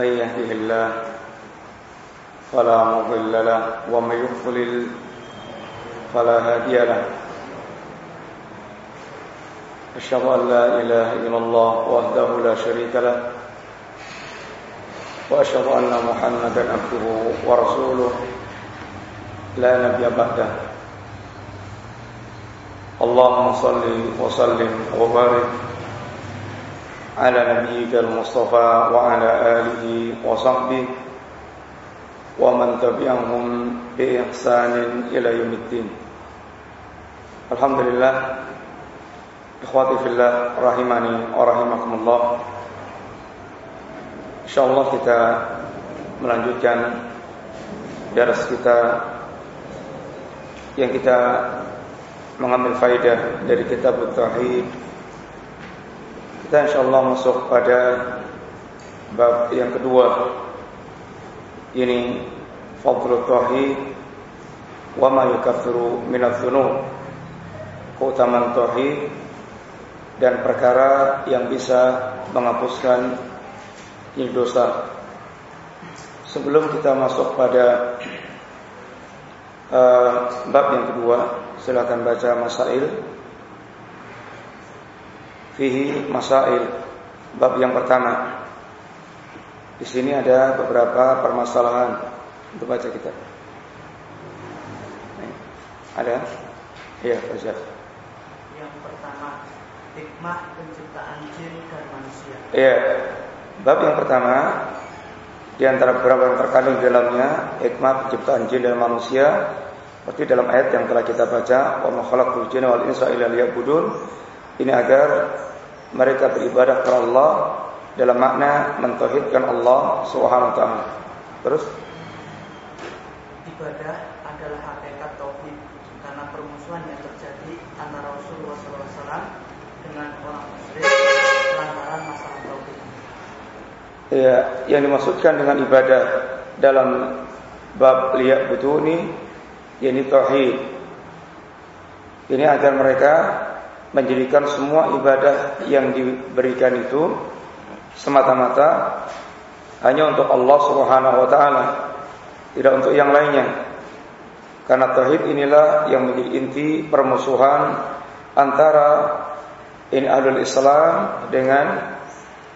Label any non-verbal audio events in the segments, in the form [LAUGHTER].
من يهده الله فلا مضل له ومن يضلل فلا هادي له. أشهد أن لا إله إلا الله وحده لا شريك له وأشهد أن محمدا عبده ورسوله. لا نبي بعده. اللهم صل وسلم وبارك على نبيك المصطفى وعلى آله وصحبه ومن تبعهم بإحسان إلى يوم الدين الحمد لله إخواتي في الله رحمني ورحمكم الله InsyaAllah kita melanjutkan Daras kita Yang kita Mengambil faidah dari kitab Tauhid kita insyaAllah masuk pada Bab yang kedua Ini Fadlul Tauhid Wa ma yukafiru minat dhunub Keutamaan Dan perkara yang bisa Menghapuskan dosa. Sebelum kita masuk pada uh, bab yang kedua, silakan baca masail. Fihi masail. Bab yang pertama. Di sini ada beberapa permasalahan untuk baca kita. Ada? Iya, baca. Yang pertama, hikmah penciptaan jin dan manusia. Iya. Bab yang pertama di antara beberapa yang terkandung di dalamnya hikmah penciptaan jin dan manusia seperti dalam ayat yang telah kita baca wa ma khalaqul jinna wal insa illa liya'budun ini agar mereka beribadah kepada Allah dalam makna mentauhidkan Allah Subhanahu wa taala. Terus ibadah adalah hakikat tauhid karena permusuhan yang terjadi antara Rasulullah SAW dengan orang musyrik lantaran masalah tauhid. Ya, yang dimaksudkan dengan ibadah dalam bab liyak butuni yakni tauhid. Ini agar mereka menjadikan semua ibadah yang diberikan itu semata-mata hanya untuk Allah Subhanahu wa taala, tidak untuk yang lainnya. Karena tauhid inilah yang menjadi inti permusuhan antara ini ahlul Islam dengan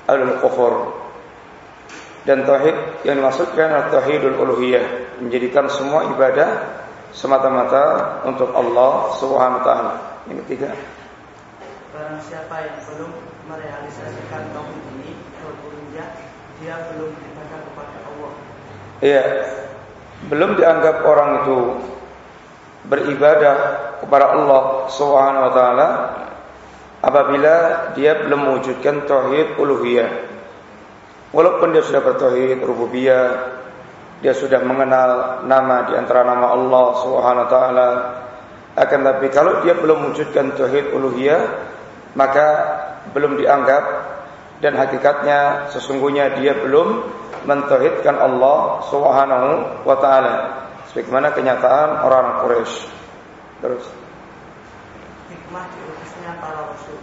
ahlul kufur. Dan tauhid yang dimaksudkan adalah tauhidul uluhiyah, menjadikan semua ibadah semata-mata untuk Allah Subhanahu wa taala. Yang ketiga, Barang siapa yang belum merealisasikan tauhid ini, uluhiyah, dia belum beribadah kepada Allah. Iya, belum dianggap orang itu beribadah kepada Allah Subhanahu wa taala apabila dia belum mewujudkan tauhid uluhiyah. Walaupun dia sudah bertauhid rububiyah, dia sudah mengenal nama di antara nama Allah Subhanahu wa taala, akan tapi kalau dia belum mewujudkan tauhid uluhiyah, maka belum dianggap dan hakikatnya sesungguhnya dia belum mentauhidkan Allah Subhanahu wa taala. Sebagaimana kenyataan orang Quraisy. Terus. Hikmah diutusnya para rasul.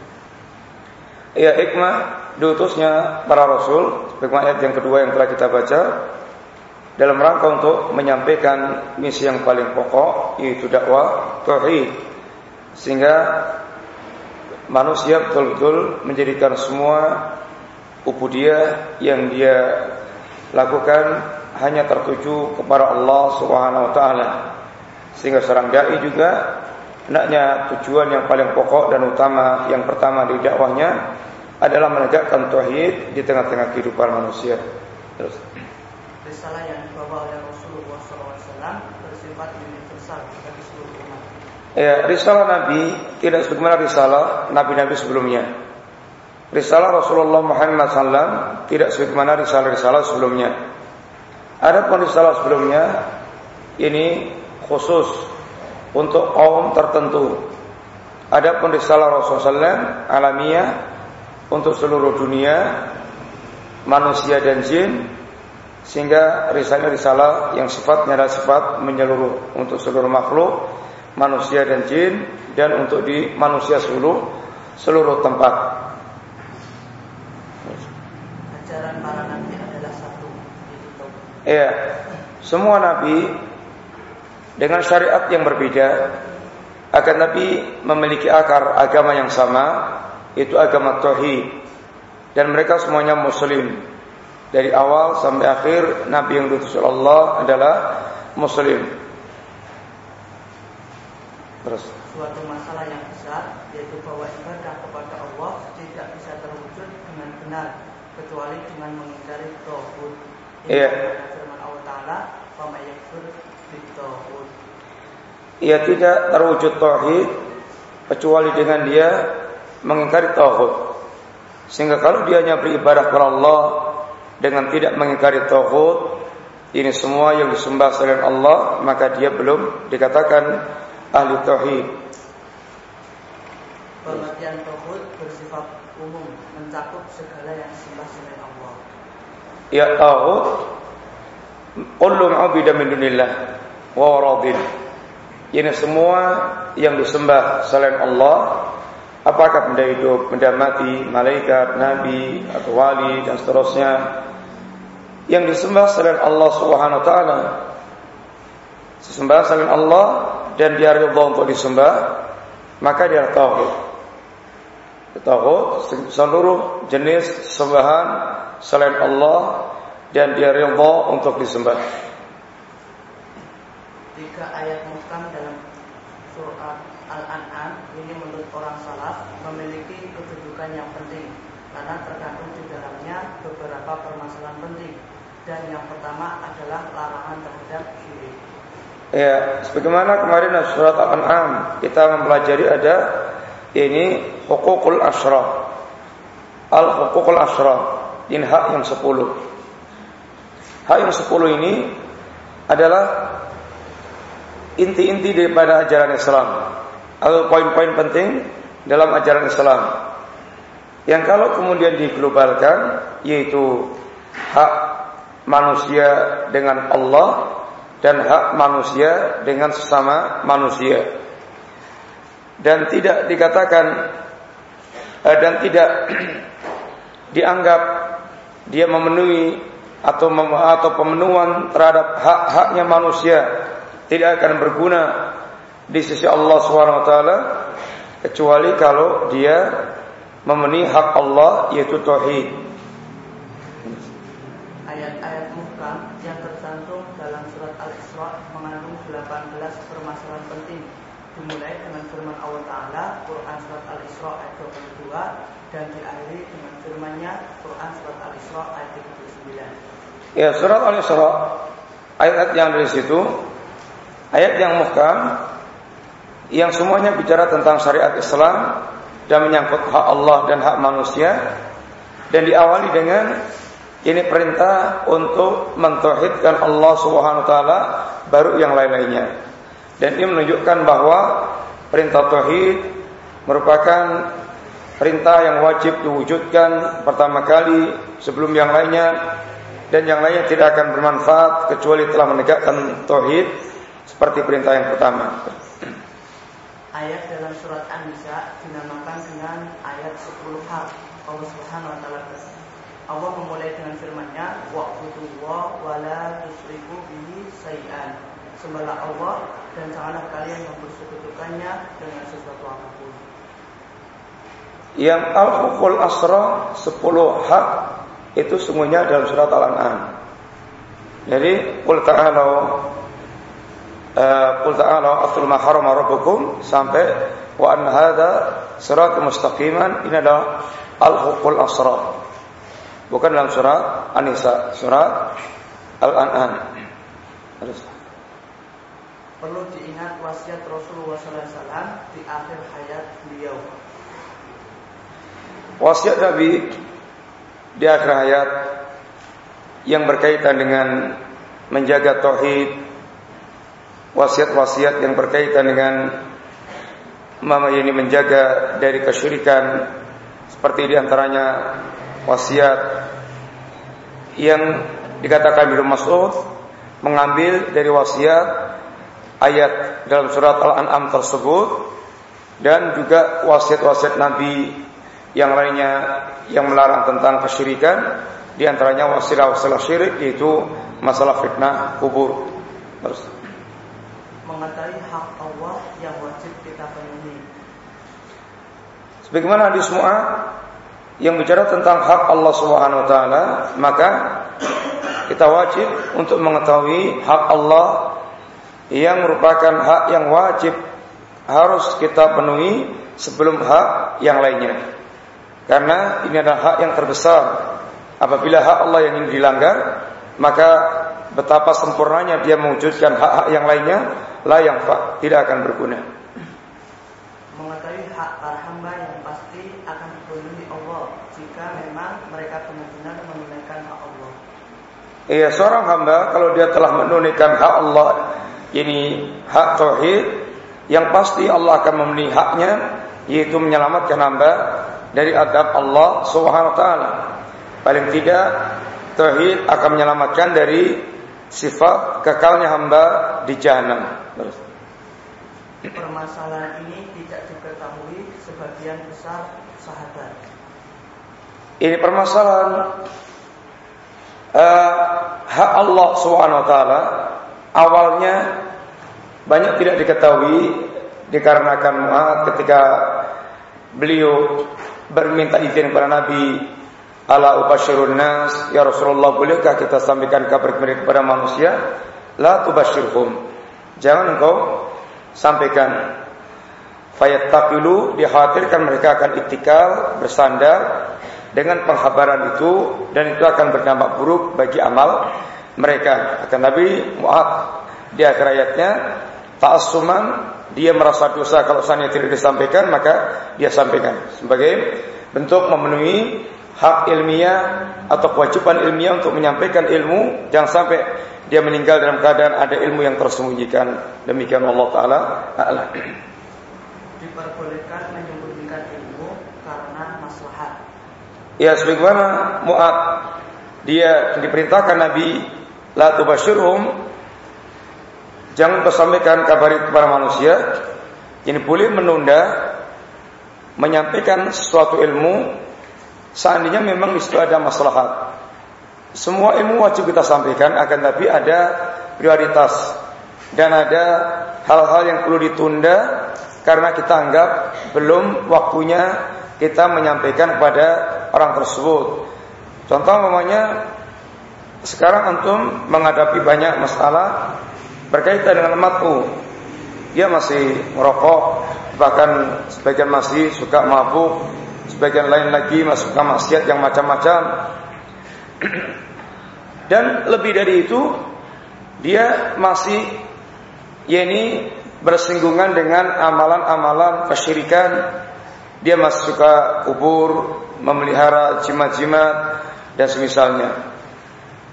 Iya hikmah diutusnya para rasul. Sebagaimana ayat yang kedua yang telah kita baca. Dalam rangka untuk menyampaikan misi yang paling pokok yaitu dakwah tauhid. Sehingga manusia betul-betul menjadikan semua ubudiyah yang dia lakukan hanya tertuju kepada Allah Subhanahu wa taala. Sehingga seorang dai juga hendaknya tujuan yang paling pokok dan utama yang pertama di dakwahnya adalah menegakkan tauhid di tengah-tengah kehidupan manusia. Terus Risalah yang dibawa oleh Rasulullah SAW bersifat universal. Ya, risalah Nabi tidak sebagaimana risalah Nabi-Nabi sebelumnya. Risalah Rasulullah Muhammad SAW tidak sebagaimana risalah-risalah sebelumnya. Adapun risalah sebelumnya ini khusus untuk kaum tertentu. Adapun risalah Rasulullah SAW alamiah untuk seluruh dunia manusia dan jin sehingga risalahnya risalah yang sifatnya adalah sifat menyeluruh untuk seluruh makhluk manusia dan jin dan untuk di manusia seluruh seluruh tempat. Ajaran para nabi adalah satu, Ya, semua nabi dengan syariat yang berbeda akan nabi memiliki akar agama yang sama itu agama tauhid. Dan mereka semuanya muslim. Dari awal sampai akhir nabi yang diutus Allah adalah muslim terus suatu masalah yang besar yaitu bahwa ibadah kepada Allah tidak bisa terwujud dengan benar kecuali dengan mengingkari tauhid Iya. Firman Allah Taala, "Wa yakfur Ia tidak terwujud tauhid kecuali dengan dia mengingkari tauhid. Sehingga kalau dia hanya beribadah kepada Allah dengan tidak mengingkari tauhid, ini semua yang disembah selain Allah, maka dia belum dikatakan ahli tauhid. Pengertian tauhid bersifat umum, mencakup segala yang disembah selain Allah. Ya tahu? Kullu ma'bida min dunillah wa radin ini semua yang disembah selain Allah apakah benda hidup, benda mati, malaikat, nabi atau wali dan seterusnya yang disembah selain Allah Subhanahu wa taala sesembah selain Allah dan dia ridha untuk disembah maka dia tauhid tauhid seluruh jenis sembahan selain Allah dan dia ridha untuk disembah. Tiga ayat muhkam dalam surat Al-An'am ini menurut orang salaf memiliki kedudukan yang penting karena terkandung di dalamnya beberapa permasalahan penting dan yang pertama adalah larangan terhadap syirik. Ya, sebagaimana kemarin surat Al-An'am kita mempelajari ada ini hukukul asyraf. Al-hukukul asyraf ini hak yang sepuluh. Hak yang sepuluh ini adalah inti-inti daripada ajaran Islam atau poin-poin penting dalam ajaran Islam. Yang kalau kemudian diglobalkan yaitu hak manusia dengan Allah dan hak manusia dengan sesama manusia. Dan tidak dikatakan eh, dan tidak [CLEARS THROAT] dianggap dia memenuhi atau mem atau pemenuhan terhadap hak-haknya manusia tidak akan berguna di sisi Allah taala kecuali kalau dia memenuhi hak Allah yaitu tauhid. Ayat-ayat muhkam yang tercantum dalam surat Al-Isra mengandung 18 permasalahan penting dimulai dengan firman Allah Taala Quran surat Al-Isra ayat 22 dan diakhiri dengan firman-Nya Quran surat Al-Isra ayat 39. Ya, surat Al-Isra ayat yang dari situ ayat yang muhkam yang semuanya bicara tentang syariat Islam dan menyangkut hak Allah dan hak manusia dan diawali dengan ini perintah untuk mentauhidkan Allah Subhanahu wa taala baru yang lain-lainnya. Dan ini menunjukkan bahwa perintah tauhid merupakan perintah yang wajib diwujudkan pertama kali sebelum yang lainnya dan yang lainnya tidak akan bermanfaat kecuali telah menegakkan tauhid seperti perintah yang pertama. Ayat dalam surat An-Nisa dinamakan dengan ayat 10 hak Allah Subhanahu wa taala. Allah memulai dengan firman-Nya wa'budullaha wa la tusyriku bihi syai'an. Sembahlah Allah dan janganlah kalian mempersekutukannya dengan sesuatu apa pun yang al-hukul asra 10 hak itu semuanya dalam surat Al-An'am. Jadi qul ta'alu uh, qul ta'alu atul ma harama rabbukum sampai wa an hadza siratal mustaqiman ini adalah al-hukul asra. Bukan dalam surat An-Nisa, surat Al-An'am. Perlu diingat wasiat Rasulullah SAW di akhir hayat beliau. Wasiat Nabi di akhir hayat yang berkaitan dengan menjaga tauhid, wasiat-wasiat yang berkaitan dengan mama ini menjaga dari kesyirikan seperti di antaranya wasiat yang dikatakan Ibnu Mas'ud mengambil dari wasiat ayat dalam surat Al-An'am tersebut dan juga wasiat-wasiat Nabi yang lainnya yang melarang tentang kesyirikan di antaranya wasilah wasilah syirik yaitu masalah fitnah kubur. Terus mengetahui hak Allah yang wajib kita penuhi. Sebagaimana hadis semua yang bicara tentang hak Allah Subhanahu wa taala, maka kita wajib untuk mengetahui hak Allah yang merupakan hak yang wajib harus kita penuhi sebelum hak yang lainnya. Karena ini adalah hak yang terbesar. Apabila hak Allah yang ini dilanggar, maka betapa sempurnanya dia mewujudkan hak-hak yang lainnya, lah yang tidak akan berguna. Mengetahui hak para hamba yang pasti akan dipenuhi Allah jika memang mereka benar-benar menunaikan hak Allah. Iya, seorang hamba kalau dia telah menunaikan hak Allah, ini hak tauhid, yang pasti Allah akan memenuhi haknya, yaitu menyelamatkan hamba dari adab Allah Subhanahu wa taala. Paling tidak tauhid akan menyelamatkan dari sifat kekalnya hamba di jahanam. Permasalahan ini tidak diketahui sebagian besar sahabat. Ini permasalahan uh, hak Allah Subhanahu wa taala awalnya banyak tidak diketahui dikarenakan Mu'ad ketika beliau berminta izin kepada Nabi ala ubashirun nas ya Rasulullah bolehkah kita sampaikan kabar gembira kepada manusia? La tubashirhum. Jangan engkau sampaikan. Fayattaqilu dikhawatirkan mereka akan itikal bersandar dengan penghabaran itu dan itu akan berdampak buruk bagi amal mereka. Akan Nabi Mu'ad di akhir ayatnya ta'assuman dia merasa dosa kalau seandainya tidak disampaikan maka dia sampaikan sebagai bentuk memenuhi hak ilmiah atau kewajiban ilmiah untuk menyampaikan ilmu. Jangan sampai dia meninggal dalam keadaan ada ilmu yang tersembunyikan. Demikian Allah taala a'lam. Diperbolehkan menyembunyikan ilmu karena maslahat. Ya sebagaimana Mu'ad dia diperintahkan Nabi la tubashirhum Jangan kau sampaikan kabar itu kepada manusia. Ini boleh menunda menyampaikan sesuatu ilmu seandainya memang di ada maslahat. Semua ilmu wajib kita sampaikan akan tapi ada prioritas dan ada hal-hal yang perlu ditunda karena kita anggap belum waktunya kita menyampaikan kepada orang tersebut. Contoh namanya sekarang antum menghadapi banyak masalah berkaitan dengan matu. Dia masih merokok bahkan sebagian masih suka mabuk sebagian lain lagi masuk ke maksiat yang macam-macam. [CLEARS THROAT] Dan lebih dari itu dia masih ini bersinggungan dengan amalan-amalan kesyirikan. Dia masih suka kubur memelihara jimat-jimat dan semisalnya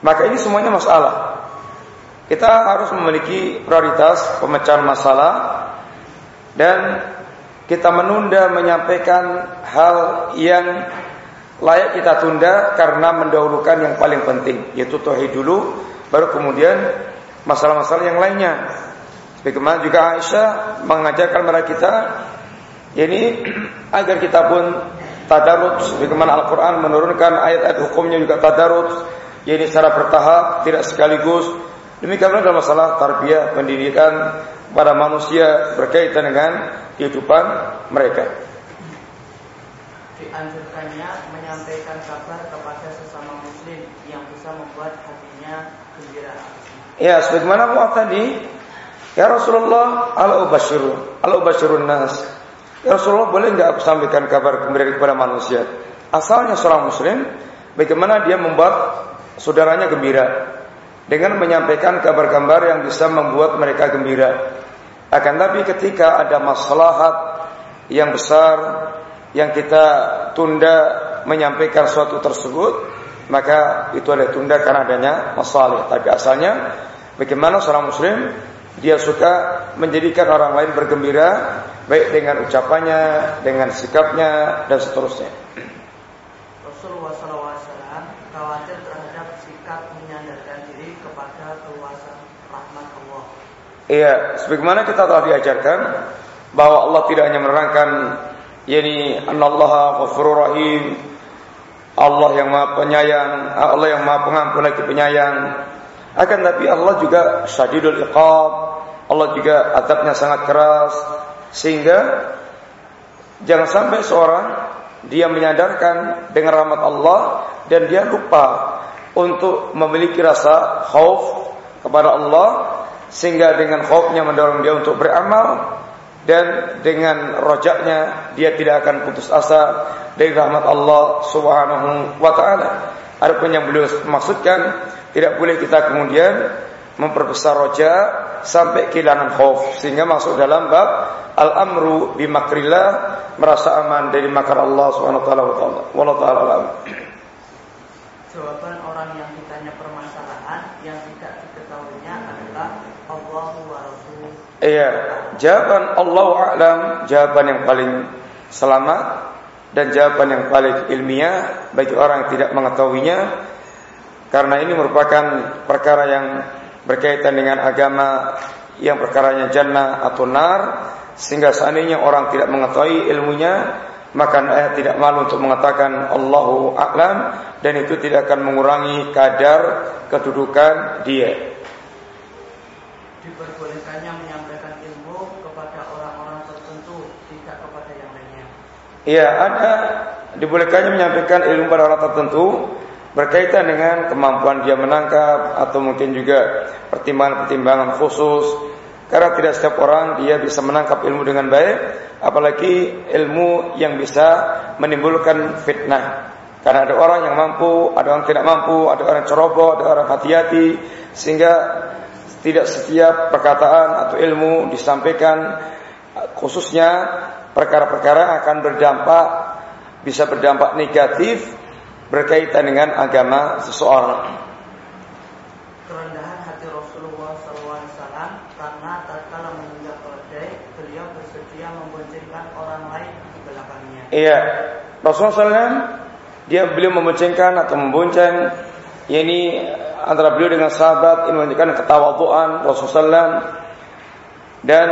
maka ini semuanya masalah. Kita harus memiliki prioritas pemecahan masalah dan kita menunda menyampaikan hal yang layak kita tunda karena mendahulukan yang paling penting yaitu tauhid dulu baru kemudian masalah-masalah yang lainnya. Bagaimana juga Aisyah mengajarkan kepada kita ini [CLEARS THROAT] agar kita pun tadarut bagaimana Al-Qur'an menurunkan ayat-ayat hukumnya juga tadarut ini secara bertahap tidak sekaligus Demikianlah dalam masalah tarbiyah pendidikan pada manusia berkaitan dengan kehidupan mereka. Dianjurkannya menyampaikan kabar kepada sesama muslim yang bisa membuat hatinya gembira. Ya, sebagaimana Mu'ad tadi, ya Rasulullah, ala ubashirun, ala ubashirun nas. Ya Rasulullah, boleh enggak aku sampaikan kabar gembira kepada manusia? Asalnya seorang muslim, bagaimana dia membuat saudaranya gembira dengan menyampaikan kabar-kabar yang bisa membuat mereka gembira. Akan tapi ketika ada maslahat yang besar yang kita tunda menyampaikan suatu tersebut, maka itu ada tunda karena adanya masalah. Tapi asalnya bagaimana seorang muslim dia suka menjadikan orang lain bergembira baik dengan ucapannya, dengan sikapnya dan seterusnya. Rasulullah SAW khawatir terhadap sikap menyandarkan diri kepada keluasan rahmat Allah. Iya, sebagaimana kita telah diajarkan bahwa Allah tidak hanya menerangkan yakni annallaha ghafurur rahim Allah yang Maha Penyayang, Allah yang Maha Pengampun lagi penyayang. Akan tapi Allah juga syadidul iqab. Allah juga adabnya sangat keras sehingga jangan sampai seorang dia menyadarkan dengan rahmat Allah dan dia lupa untuk memiliki rasa khauf kepada Allah sehingga dengan khaufnya mendorong dia untuk beramal dan dengan rojaknya dia tidak akan putus asa dari rahmat Allah Subhanahu wa taala. Adapun yang beliau maksudkan tidak boleh kita kemudian memperbesar roja sampai kehilangan khauf sehingga masuk dalam bab al-amru bi makrillah merasa aman dari makar Allah Subhanahu wa taala. Wallahu taala. Jawaban orang yang ditanya permasalahan yang tidak diketahuinya adalah Allah wa Rasul. Iya, jawaban Allah a'lam jawaban yang paling selamat dan jawaban yang paling ilmiah bagi orang yang tidak mengetahuinya karena ini merupakan perkara yang berkaitan dengan agama yang perkaranya jannah atau nar sehingga seandainya orang tidak mengetahui ilmunya maka ayat tidak malu untuk mengatakan Allahu a'lam dan itu tidak akan mengurangi kadar kedudukan dia. Diperbolehkannya menyampaikan ilmu kepada orang-orang tertentu, tidak kepada yang lainnya. Iya, ada dibolehkannya menyampaikan ilmu pada orang tertentu berkaitan dengan kemampuan dia menangkap atau mungkin juga pertimbangan-pertimbangan khusus karena tidak setiap orang dia bisa menangkap ilmu dengan baik, apalagi ilmu yang bisa menimbulkan fitnah. Karena ada orang yang mampu, ada orang tidak mampu, ada orang ceroboh, ada orang hati-hati, sehingga tidak setiap perkataan atau ilmu disampaikan khususnya perkara-perkara akan berdampak bisa berdampak negatif berkaitan dengan agama seseorang. Iya, Rasulullah SAW dia beliau memboncengkan atau membonceng ini antara beliau dengan sahabat ini menunjukkan ketawaduan Rasulullah SAW dan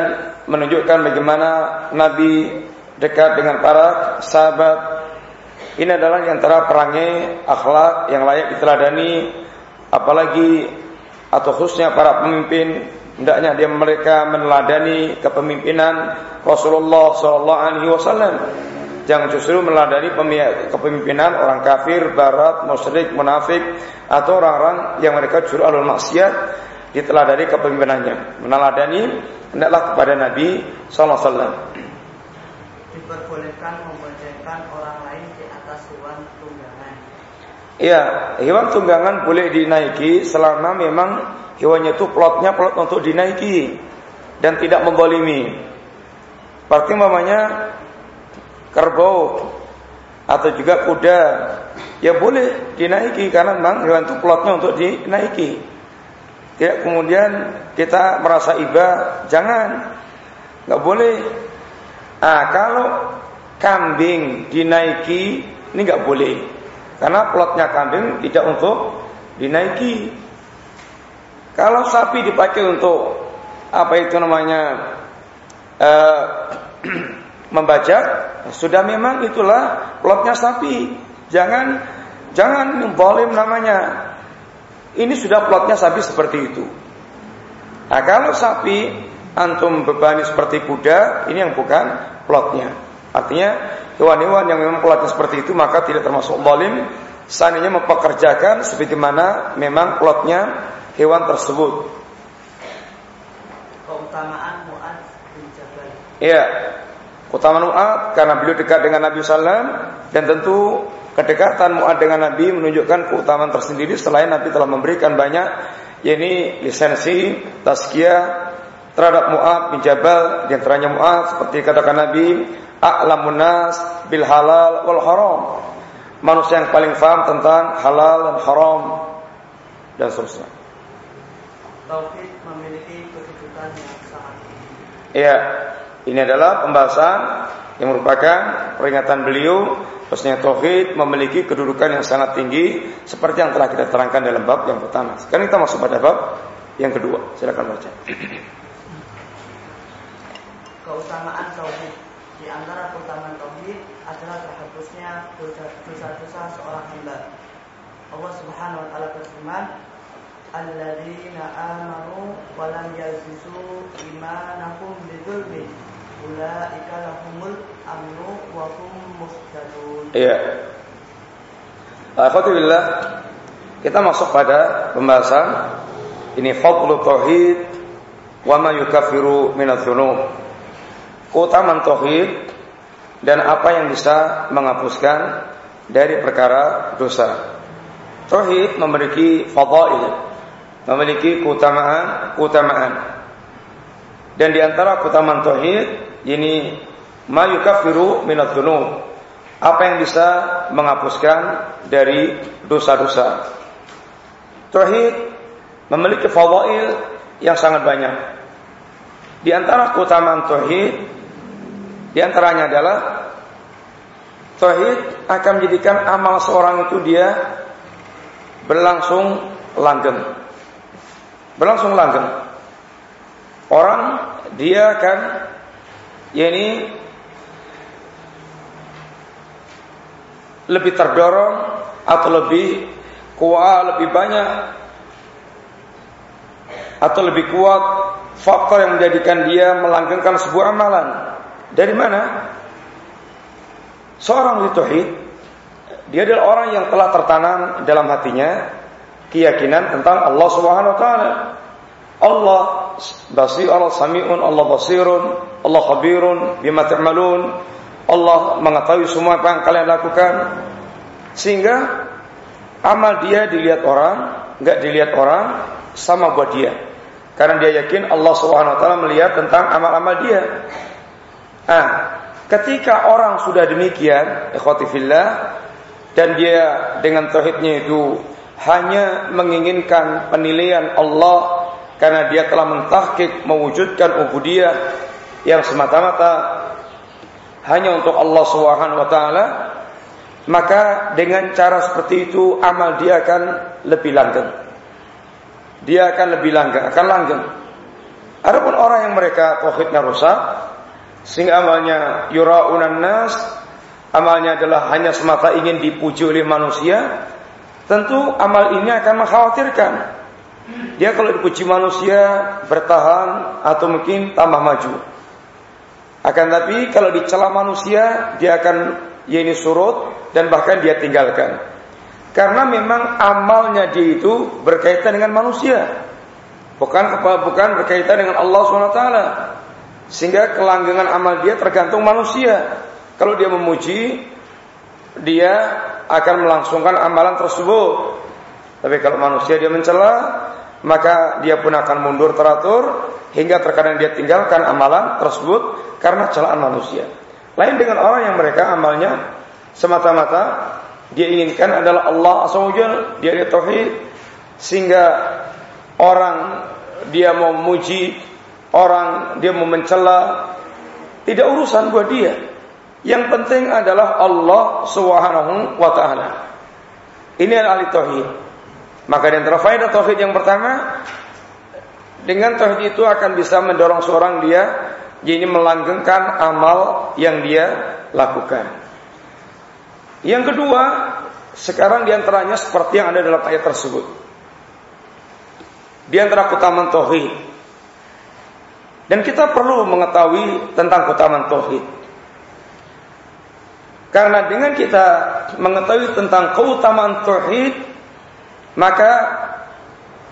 menunjukkan bagaimana Nabi dekat dengan para sahabat. Ini adalah antara perangai akhlak yang layak diteladani apalagi atau khususnya para pemimpin. Hendaknya dia mereka meneladani kepemimpinan Rasulullah sallallahu alaihi wasallam. Jangan justru meladani kepemimpinan orang kafir, barat, musyrik, munafik atau orang-orang yang mereka juru alul maksiat diteladani kepemimpinannya. Meneladani hendaklah kepada Nabi sallallahu alaihi wasallam. Diperbolehkan memboncengkan orang lain di atas hewan tunggangan. Iya, hewan tunggangan boleh dinaiki selama memang hewannya itu plotnya plot untuk dinaiki dan tidak membolimi. Berarti mamanya kerbau atau juga kuda ya boleh dinaiki karena memang hewan itu plotnya untuk dinaiki. Tidak kemudian kita merasa iba, jangan, nggak boleh. Ah kalau kambing dinaiki ini nggak boleh karena plotnya kambing tidak untuk dinaiki. Kalau sapi dipakai untuk apa itu namanya uh, [CLEARS THROAT] membajak sudah memang itulah plotnya sapi. Jangan jangan bolim namanya. Ini sudah plotnya sapi seperti itu. Nah, kalau sapi antum bebani seperti kuda, ini yang bukan plotnya. Artinya hewan-hewan yang memang plotnya seperti itu maka tidak termasuk bolim. Seandainya mempekerjakan sebagaimana memang plotnya hewan tersebut. Keutamaan Mu'ad bin Jabal. Iya, Utama Mu'ad karena beliau dekat dengan Nabi Sallam dan tentu kedekatan Mu'ad dengan Nabi menunjukkan keutamaan tersendiri selain Nabi telah memberikan banyak yakni lisensi tazkiyah terhadap Mu'ad bin Jabal di antaranya Mu'ad seperti katakan Nabi a'lamun nas bil halal wal haram manusia yang paling paham tentang halal dan haram dan seterusnya. Tauhid memiliki kedudukan yang sangat. Iya, ini adalah pembahasan yang merupakan peringatan beliau bahwasanya tauhid memiliki kedudukan yang sangat tinggi seperti yang telah kita terangkan dalam bab yang pertama. Sekarang kita masuk pada bab yang kedua. Silakan baca. Keutamaan tauhid. Di antara keutamaan tauhid adalah terhapusnya dosa-dosa seorang hamba. Allah Subhanahu wa taala berfirman, "Alladzina amanu wa lam yalbisu imanahum bidzulmin, ulaika lahumul amnu wa hum muhtadun." Iya. Alhamdulillah kita masuk pada pembahasan ini fadlu tauhid wa ma yukaffiru minadz dzunub keutamaan tauhid dan apa yang bisa menghapuskan dari perkara dosa. Tauhid memiliki fadail, memiliki keutamaan, keutamaan. Dan di antara keutamaan tauhid ini ma yukaffiru minadz. Apa yang bisa menghapuskan dari dosa-dosa. Tauhid memiliki fadail yang sangat banyak. Di antara keutamaan tauhid di antaranya adalah tauhid akan menjadikan amal seorang itu dia berlangsung langgeng. Berlangsung langgeng. Orang dia akan yakni lebih terdorong atau lebih kuat, lebih banyak atau lebih kuat faktor yang menjadikan dia melanggengkan sebuah amalan dari mana? Seorang tauhid dia adalah orang yang telah tertanam dalam hatinya keyakinan tentang Allah Subhanahu wa taala. Allah basir, Allah sami'un, Allah basirun, Allah khabirun bima ta'malun. Allah mengetahui semua apa yang kalian lakukan. Sehingga amal dia dilihat orang, enggak dilihat orang sama buat dia. Karena dia yakin Allah Subhanahu wa taala melihat tentang amal-amal dia. Ah, ketika orang sudah demikian, ikhwati fillah, dan dia dengan tauhidnya itu hanya menginginkan penilaian Allah karena dia telah mentahkik mewujudkan ubudiyah yang semata-mata hanya untuk Allah Subhanahu wa taala maka dengan cara seperti itu amal dia akan lebih langgeng dia akan lebih langgeng akan langgeng adapun orang yang mereka tauhidnya rusak sehingga amalnya yura'unan nas, amalnya adalah hanya semata ingin dipuji oleh manusia, tentu amal ini akan mengkhawatirkan. Dia kalau dipuji manusia bertahan atau mungkin tambah maju. Akan tapi kalau dicela manusia dia akan ya ini surut dan bahkan dia tinggalkan. Karena memang amalnya dia itu berkaitan dengan manusia. Bukan bukan berkaitan dengan Allah SWT. Sehingga kelanggengan amal dia tergantung manusia. Kalau dia memuji, dia akan melangsungkan amalan tersebut. Tapi kalau manusia dia mencela, maka dia pun akan mundur teratur hingga terkadang dia tinggalkan amalan tersebut karena celaan manusia. Lain dengan orang yang mereka amalnya semata-mata dia inginkan adalah Allah Azza dia dia tauhid sehingga orang dia mau memuji orang dia mau mencela tidak urusan buat dia. Yang penting adalah Allah Subhanahu wa taala. Ini adalah ahli tauhid. Maka di antara faedah tauhid yang pertama dengan tauhid itu akan bisa mendorong seorang dia jadi melanggengkan amal yang dia lakukan. Yang kedua, sekarang di antaranya seperti yang ada dalam ayat tersebut. Di antara keutamaan tauhid dan kita perlu mengetahui tentang keutamaan tauhid. Karena dengan kita mengetahui tentang keutamaan tauhid, maka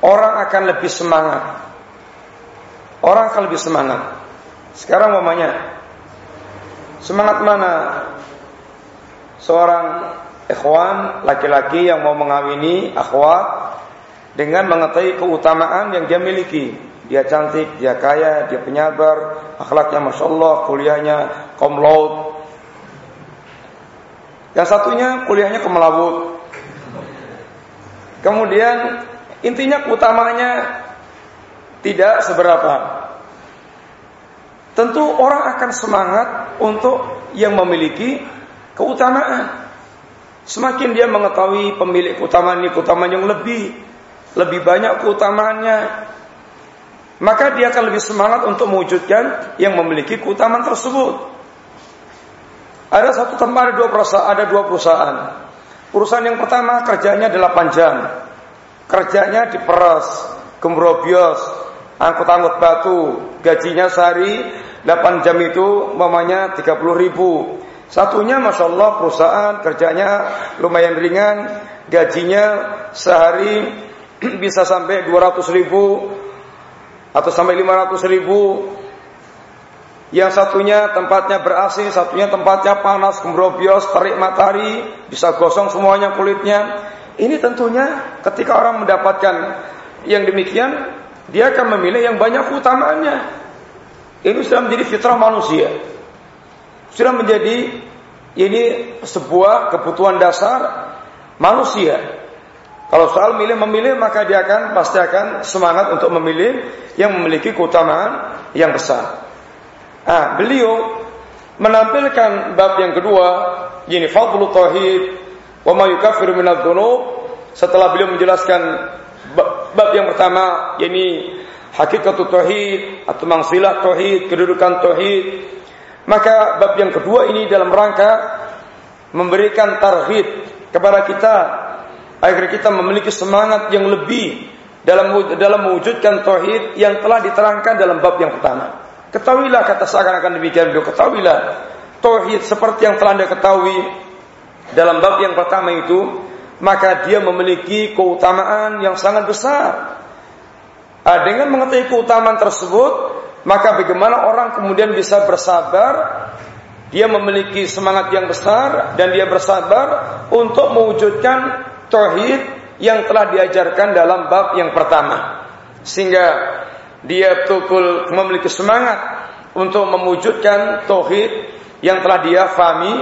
orang akan lebih semangat. Orang akan lebih semangat. Sekarang mamanya semangat mana seorang ikhwan laki-laki yang mau mengawini akhwat dengan mengetahui keutamaan yang dia miliki dia cantik, dia kaya, dia penyabar, akhlaknya masya Allah, kuliahnya kaum laut. Yang satunya kuliahnya kemelawut. Kemudian intinya utamanya tidak seberapa. Tentu orang akan semangat untuk yang memiliki keutamaan. Semakin dia mengetahui pemilik keutamaan ini keutamaan yang lebih, lebih banyak keutamaannya, maka dia akan lebih semangat untuk mewujudkan yang memiliki keutamaan tersebut. Ada satu tempat ada dua perusahaan, ada dua perusahaan. Perusahaan yang pertama kerjanya 8 jam. Kerjanya di peras, gembrobios, angkut-angkut batu, gajinya sehari 8 jam itu mamanya 30 ribu. Satunya Masya Allah perusahaan kerjanya lumayan ringan, gajinya sehari [CLEARS THROAT] bisa sampai 200 ribu atau sampai 500 ribu. Yang satunya tempatnya ber satunya tempatnya panas, gembrobios, terik matahari, bisa gosong semuanya kulitnya. Ini tentunya ketika orang mendapatkan yang demikian, dia akan memilih yang banyak keutamaannya. Ini sudah menjadi fitrah manusia. Sudah menjadi ini sebuah kebutuhan dasar manusia. Kalau soal milih memilih maka dia akan pasti akan semangat untuk memilih yang memiliki keutamaan yang besar. Ah, beliau menampilkan bab yang kedua, ini fadlu tauhid wa ma yukaffiru minadz dzunub. Setelah beliau menjelaskan bab yang pertama, yakni hakikat tauhid atau mangsilah tauhid, kedudukan tauhid. Maka bab yang kedua ini dalam rangka memberikan tarhid kepada kita agar kita memiliki semangat yang lebih dalam dalam mewujudkan tauhid yang telah diterangkan dalam bab yang pertama. Ketahuilah kata seakan-akan demikian beliau. Ketahuilah tauhid seperti yang telah Anda ketahui dalam bab yang pertama itu, maka dia memiliki keutamaan yang sangat besar. Nah, dengan mengetahui keutamaan tersebut, maka bagaimana orang kemudian bisa bersabar dia memiliki semangat yang besar dan dia bersabar untuk mewujudkan tauhid yang telah diajarkan dalam bab yang pertama. Sehingga dia betul-betul memiliki semangat untuk mewujudkan tauhid yang telah dia fahami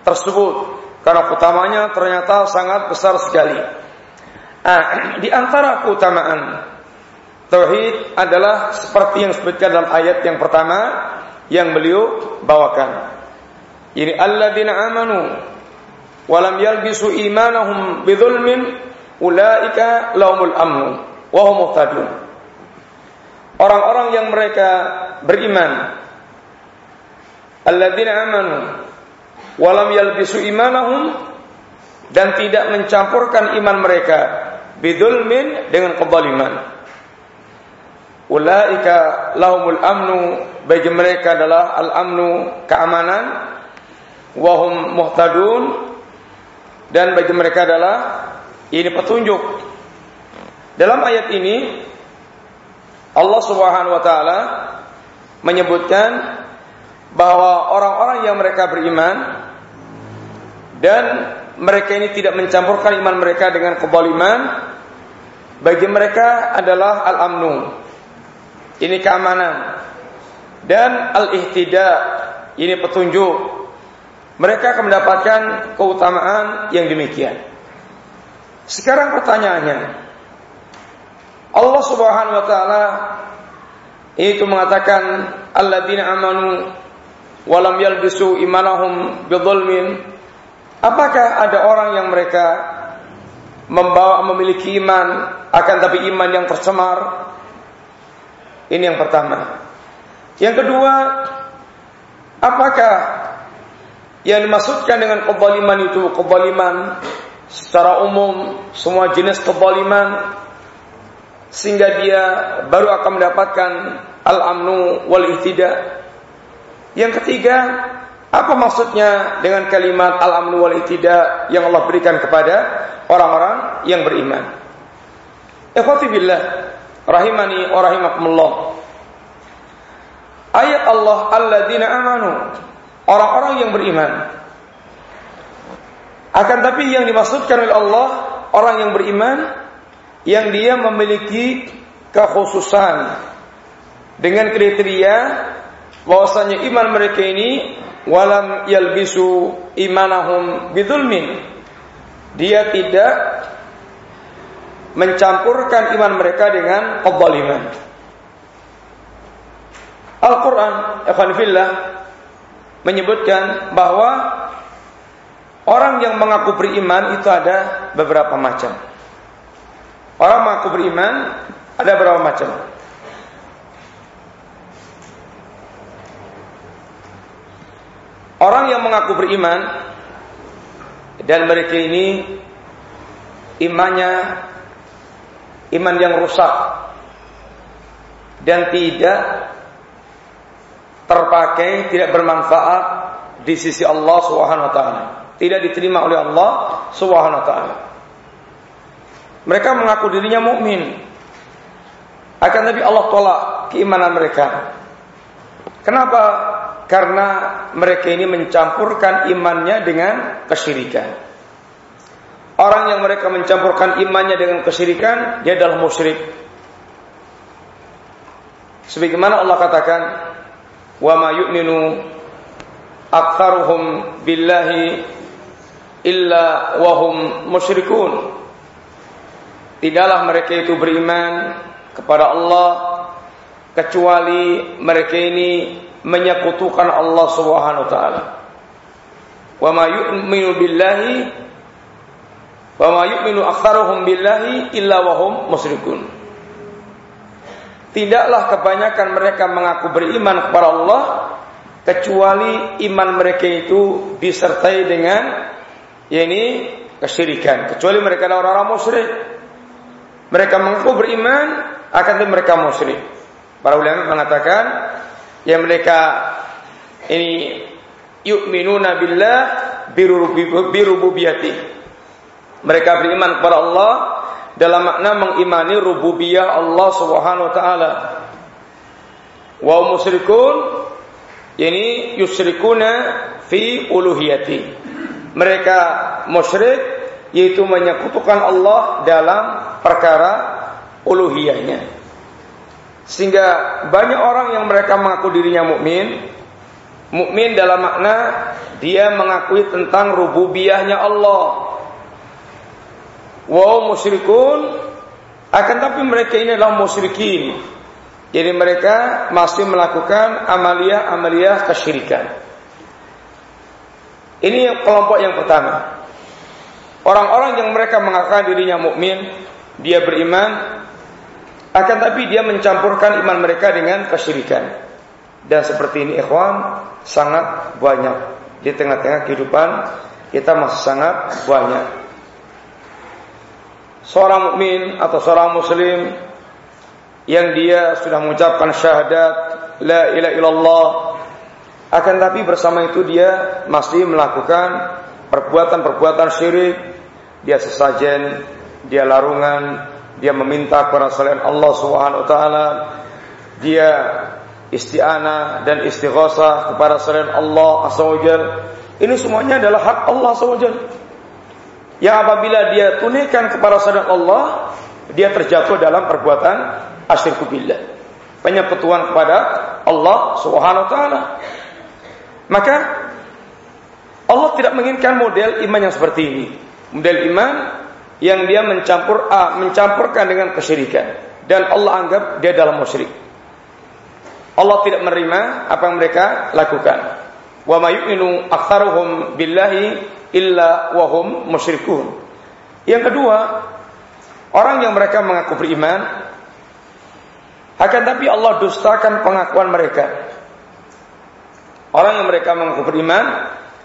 tersebut karena utamanya ternyata sangat besar sekali. Nah, di antara keutamaan tauhid adalah seperti yang disebutkan dalam ayat yang pertama yang beliau bawakan. Ini alladzina amanu walam yalbisu imanahum bidzulmin ulaika lahumul amnu wa hum muhtadun orang-orang yang mereka beriman. Alladzina amanu walam yalbisu imanahum dan tidak mencampurkan iman mereka bidulmin dengan kezaliman. Ulaika lahumul amnu bagi mereka adalah al-amnu keamanan. Wahum muhtadun dan bagi mereka adalah ini petunjuk. Dalam ayat ini Allah Subhanahu wa taala menyebutkan bahwa orang-orang yang mereka beriman dan mereka ini tidak mencampurkan iman mereka dengan kebaliman bagi mereka adalah al-amnu ini keamanan dan al-ihtida ini petunjuk. Mereka akan mendapatkan keutamaan yang demikian. Sekarang pertanyaannya Allah Subhanahu wa taala itu mengatakan alladzina amanu walam yalbisu imanahum bidzulmin. Apakah ada orang yang mereka membawa memiliki iman akan tapi iman yang tercemar? Ini yang pertama. Yang kedua apakah yang dimaksudkan dengan kebaliman itu? Kebaliman secara umum semua jenis kebaliman sehingga dia baru akan mendapatkan al-amnu wal ihtida. Yang ketiga, apa maksudnya dengan kalimat al-amnu wal ihtida yang Allah berikan kepada orang-orang yang beriman? Ikhwati billah, rahimani wa rahimakumullah. Ayat Allah alladzina amanu, orang-orang yang beriman. Akan tapi yang dimaksudkan oleh Allah, orang yang beriman yang dia memiliki kekhususan dengan kriteria bahwasanya iman mereka ini walam yalbisu imanahum bidzulmin. Dia tidak mencampurkan iman mereka dengan kezaliman. Al-Quran fillah menyebutkan bahwa orang yang mengaku beriman itu ada beberapa macam Orang mengaku beriman ada berapa macam? Orang yang mengaku beriman dan mereka ini imannya iman yang rusak dan tidak terpakai, tidak bermanfaat di sisi Allah Subhanahu wa taala. Tidak diterima oleh Allah Subhanahu wa taala. Mereka mengaku dirinya mukmin. Akan tapi Allah tolak keimanan mereka. Kenapa? Karena mereka ini mencampurkan imannya dengan kesyirikan. Orang yang mereka mencampurkan imannya dengan kesyirikan, dia adalah musyrik. Sebagaimana Allah katakan, "Wa ma yu'minu aktsaruhum billahi illa wa hum musyrikun." Tidaklah mereka itu beriman kepada Allah kecuali mereka ini menyekutukan Allah Subhanahu wa taala. Wa ma yu'minu billahi wa ma yu'minu aktsaruhum billahi illa wa hum musyrikun. Tidaklah kebanyakan mereka mengaku beriman kepada Allah kecuali iman mereka itu disertai dengan yakni kesyirikan. Kecuali mereka adalah orang-orang musyrik. Mereka mengaku beriman akan tetapi mereka musyrik. Para ulama mengatakan yang mereka ini yu'minuna billah birububiyati. Mereka beriman kepada Allah dalam makna mengimani rububiyah Allah Subhanahu wa taala. Wa musyrikun yani yusyrikuna fi uluhiyati. Mereka musyrik yaitu menyekutukan Allah dalam perkara uluhiyahnya. Sehingga banyak orang yang mereka mengaku dirinya mukmin, mukmin dalam makna dia mengakui tentang rububiyahnya Allah. Wow musyrikun akan tapi mereka ini adalah musyrikin. Jadi mereka masih melakukan amalia-amalia kesyirikan. Ini kelompok yang pertama. Orang-orang yang mereka mengaku dirinya mukmin, dia beriman, akan tapi dia mencampurkan iman mereka dengan kesyirikan. Dan seperti ini ikhwan sangat banyak di tengah-tengah kehidupan kita masih sangat banyak. Seorang mukmin atau seorang muslim yang dia sudah mengucapkan syahadat la ilaha illallah akan tapi bersama itu dia masih melakukan perbuatan-perbuatan syirik, dia sesajen, dia larungan, dia meminta kepada selain Allah Subhanahu wa taala, dia isti'anah dan istighosah kepada selain Allah Azza Ini semuanya adalah hak Allah Azza Yang apabila dia tunaikan kepada selain Allah, dia terjatuh dalam perbuatan asyirku billah. Penyekutuan kepada Allah Subhanahu wa taala. Maka Allah tidak menginginkan model iman yang seperti ini. Model iman yang dia mencampur A, mencampurkan dengan kesyirikan dan Allah anggap dia dalam musyrik. Allah tidak menerima apa yang mereka lakukan. Wa ma yu'minu aktsaruhum billahi illa wa musyrikun. Yang kedua, orang yang mereka mengaku beriman akan tapi Allah dustakan pengakuan mereka. Orang yang mereka mengaku beriman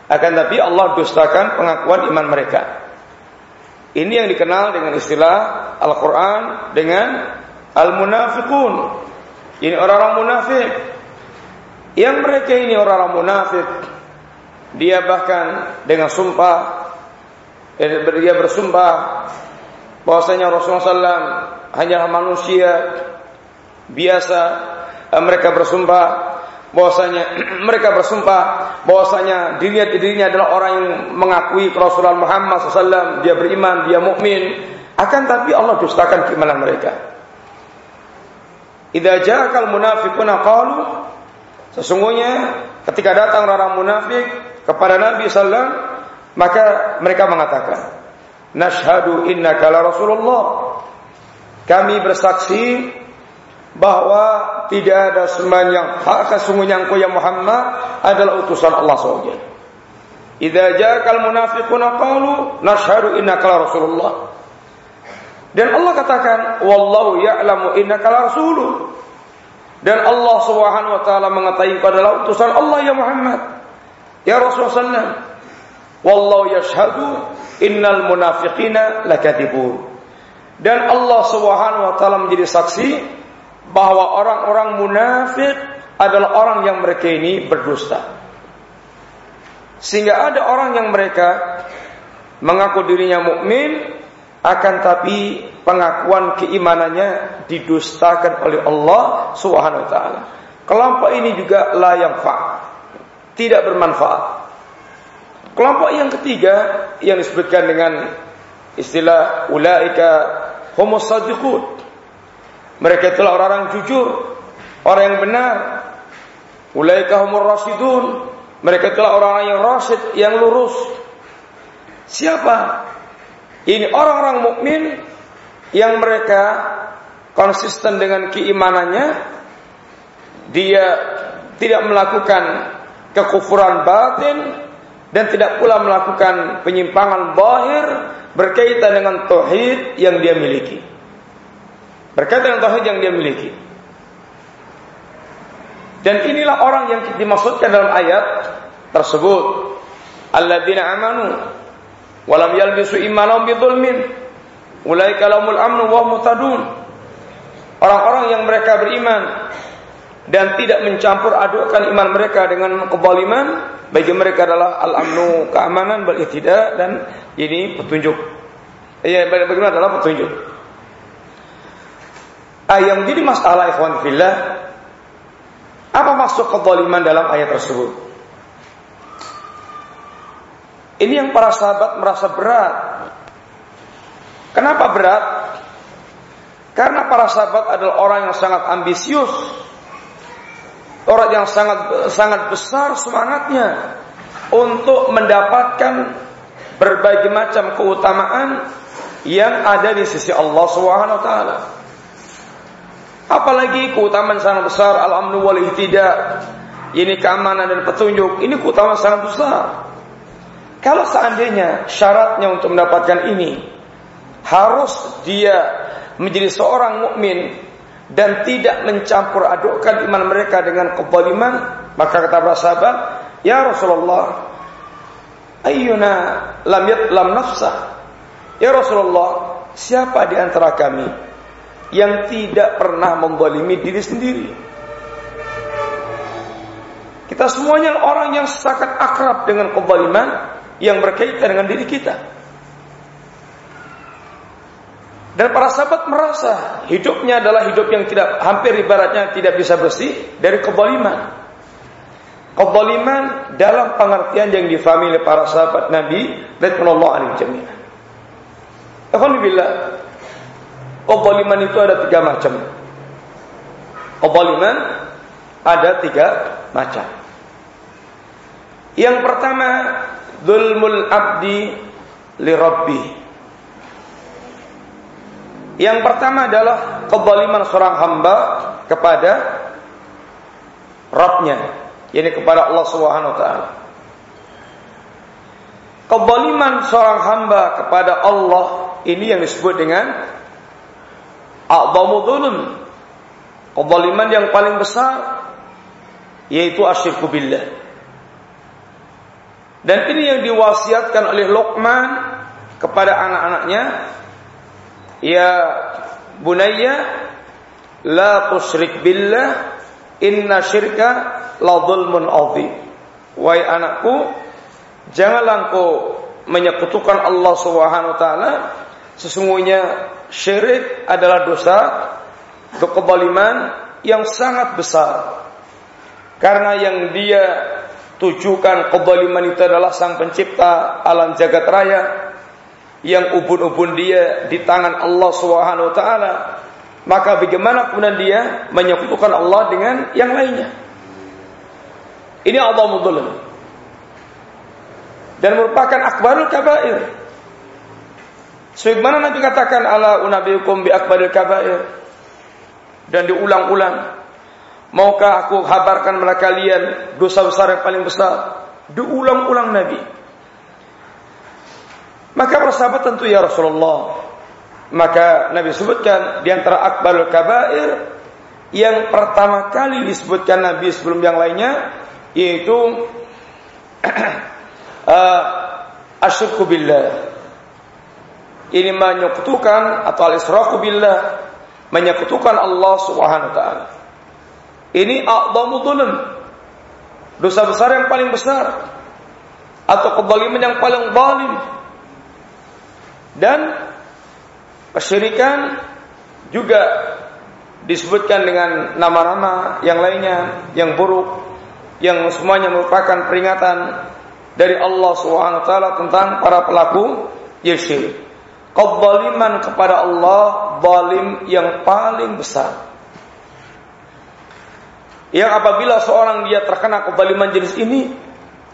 akan tapi Allah dustakan pengakuan iman mereka. Ini yang dikenal dengan istilah Al-Quran dengan Al-Munafiqun. Ini orang-orang munafik. Yang mereka ini orang-orang munafik. Dia bahkan dengan sumpah. Dia bersumpah bahwasanya Rasulullah SAW hanyalah manusia biasa. Mereka bersumpah bahwasanya [CLEARS THROAT] mereka bersumpah bahwasanya dirinya dirinya adalah orang yang mengakui Rasulullah Muhammad SAW dia beriman dia mukmin. Akan tapi Allah dustakan keimanan mereka. Idza ja'akal munafiquna qalu sesungguhnya ketika datang orang munafik kepada Nabi sallallahu maka mereka mengatakan nashhadu innaka la rasulullah. Kami bersaksi bahwa tidak ada sembahyang hak sesungguhnya engkau ya Muhammad adalah utusan Allah SWT. Idza ja'akal munafiquna qalu nashhadu innaka rasulullah. Dan Allah katakan wallahu ya'lamu innaka rasuluh. Dan Allah Subhanahu wa taala mengetahui adalah utusan Allah ya Muhammad. Ya Rasulullah SAW, Wallahu yashhadu innal munafiqina lakatibun. Dan Allah Subhanahu wa taala menjadi saksi bahwa orang-orang munafik adalah orang yang mereka ini berdusta. Sehingga ada orang yang mereka mengaku dirinya mukmin akan tapi pengakuan keimanannya didustakan oleh Allah Subhanahu wa taala. Kelompok ini juga la yang tidak bermanfaat. Kelompok yang ketiga yang disebutkan dengan istilah ulaika homus Mereka itulah orang-orang jujur, orang yang benar. Ulaika humur rasyidun. Mereka itulah orang-orang yang rasyid, yang lurus. Siapa? Ini orang-orang mukmin yang mereka konsisten dengan keimanannya. Dia tidak melakukan kekufuran batin dan tidak pula melakukan penyimpangan bahir berkaitan dengan tauhid yang dia miliki. Berkaitan dengan tauhid yang dia miliki. Dan inilah orang yang dimaksudkan dalam ayat tersebut. Alladzina amanu walam yalbisu imanahum bidzulmin ulaika lahumul amnu wa muhtadun. Orang-orang yang mereka beriman dan tidak mencampur adukkan iman mereka dengan kebaliman bagi mereka adalah al-amnu keamanan bal tidak dan ini petunjuk ya bagaimana adalah petunjuk ah, yang jadi masalah ikhwan fillah apa maksud kebaliman dalam ayat tersebut? Ini yang para sahabat merasa berat. Kenapa berat? Karena para sahabat adalah orang yang sangat ambisius. Orang yang sangat sangat besar semangatnya untuk mendapatkan berbagai macam keutamaan yang ada di sisi Allah Subhanahu wa taala. Apalagi keutamaan sangat besar al-amnu wal ihtidak. Ini keamanan dan petunjuk. Ini keutamaan sangat besar. Kalau seandainya syaratnya untuk mendapatkan ini harus dia menjadi seorang mukmin dan tidak mencampur adukkan iman mereka dengan kezaliman, maka kata para sahabat, "Ya Rasulullah, ayyuna lam lam nafsa?" Ya Rasulullah, siapa di antara kami yang tidak pernah membalimi diri sendiri? Kita semuanya orang yang sangat akrab dengan kezaliman yang berkaitan dengan diri kita. Dan para sahabat merasa hidupnya adalah hidup yang tidak hampir ibaratnya tidak bisa bersih dari kebaliman. Kebaliman dalam pengertian yang difahami oleh para sahabat Nabi radhiyallahu anhu jami'an. Alhamdulillah. Kebaliman itu ada tiga macam. Kebaliman ada tiga macam. Yang pertama, zulmul abdi li yang pertama adalah kezaliman seorang hamba kepada Rabbnya, yakni kepada Allah Subhanahu wa taala. Kezaliman seorang hamba kepada Allah ini yang disebut dengan a'dhamu dzulm. Kezaliman yang paling besar yaitu asyirku billah. Dan ini yang diwasiatkan oleh Luqman kepada anak-anaknya Ya bunayya la tusyrik billah inna syirka la dzulmun adzim. Wahai anakku, janganlah engkau menyekutukan Allah Subhanahu wa taala. Sesungguhnya syirik adalah dosa kekebaliman yang sangat besar. Karena yang dia tujukan kebaliman itu adalah sang pencipta alam jagat raya yang ubun-ubun dia di tangan Allah Subhanahu wa taala, maka bagaimana kemudian dia menyekutukan Allah dengan yang lainnya? Ini Allah mudzalim. Dan merupakan akbarul kabair. Sebagaimana Nabi katakan ala bi akbaril kabair. Dan diulang-ulang. Maukah aku kabarkan kepada kalian dosa besar yang paling besar? Diulang-ulang Nabi. Maka bersahabat tentu ya Rasulullah. Maka Nabi sebutkan di antara akbarul kabair yang pertama kali disebutkan Nabi sebelum yang lainnya yaitu [CLEARS THROAT] uh, asyirku billah. Ini menyekutukan atau al-israku billah, menyekutukan Allah Subhanahu wa taala. Ini a'dhamu dzulm. Dosa besar yang paling besar atau kezaliman yang paling zalim. Dan kesyirikan juga disebutkan dengan nama-nama yang lainnya yang buruk yang semuanya merupakan peringatan dari Allah Subhanahu wa taala tentang para pelaku syirik. Kezaliman kepada Allah zalim yang paling besar. Yang apabila seorang dia terkena kezaliman jenis ini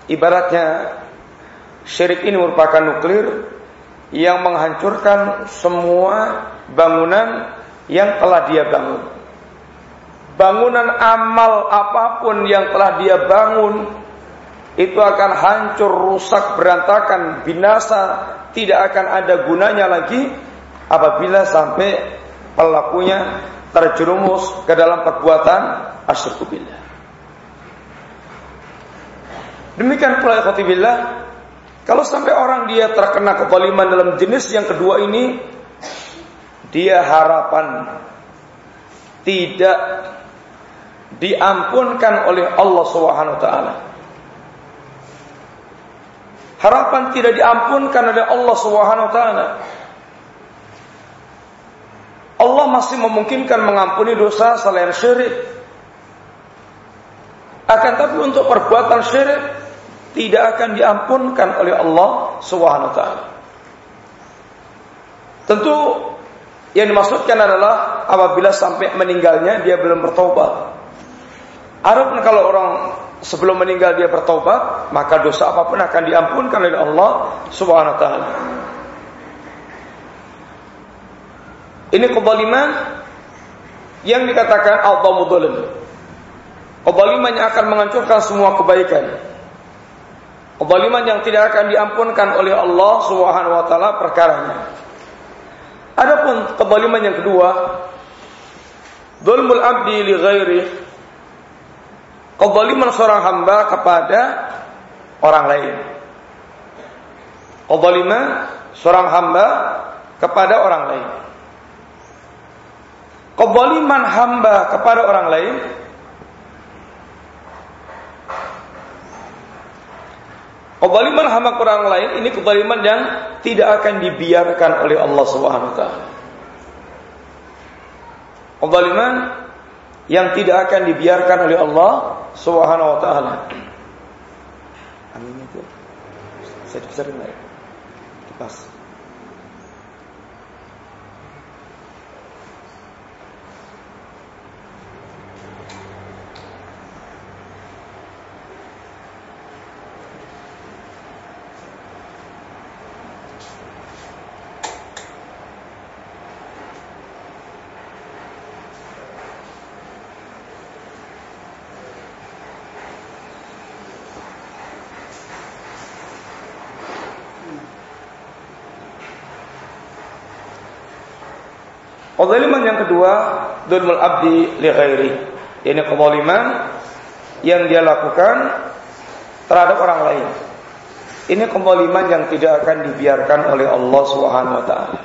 ibaratnya syirik ini merupakan nuklir yang menghancurkan semua bangunan yang telah dia bangun. Bangunan amal apa pun yang telah dia bangun itu akan hancur, rusak, berantakan, binasa, tidak akan ada gunanya lagi apabila sampai pelakunya terjerumus ke dalam perbuatan asyirkubillah. Demikian pula ikhwatibillah, kalau sampai orang dia terkena kezaliman dalam jenis yang kedua ini, dia harapan tidak diampunkan oleh Allah Subhanahu wa taala. Harapan tidak diampunkan oleh Allah Subhanahu wa taala. Allah masih memungkinkan mengampuni dosa selain syirik. Akan tapi untuk perbuatan syirik tidak akan diampunkan oleh Allah Subhanahu wa taala. Tentu yang dimaksudkan adalah apabila sampai meninggalnya dia belum bertobat. Adapun kalau orang sebelum meninggal dia bertobat, maka dosa apa pun akan diampunkan oleh Allah Subhanahu wa taala. Ini kezaliman yang dikatakan al-dhamu dhalim. Kezaliman yang akan menghancurkan semua kebaikan. Kezaliman yang tidak akan diampunkan oleh Allah Subhanahu wa taala perkaranya. Adapun kezaliman yang kedua, zulmul abdi li ghairi. Kezaliman seorang hamba kepada orang lain. Kezaliman seorang hamba kepada orang lain. Kezaliman hamba kepada orang lain Kezaliman hamba orang lain ini kezaliman yang tidak akan dibiarkan oleh Allah Subhanahu wa taala. Kezaliman yang tidak akan dibiarkan oleh Allah Subhanahu wa taala. Amin itu. Saya bisa dengar. Kipas. Kezaliman yang kedua, dzulmul abdi li ghairi. Ini kezaliman yang dia lakukan terhadap orang lain. Ini kezaliman yang tidak akan dibiarkan oleh Allah Subhanahu wa taala.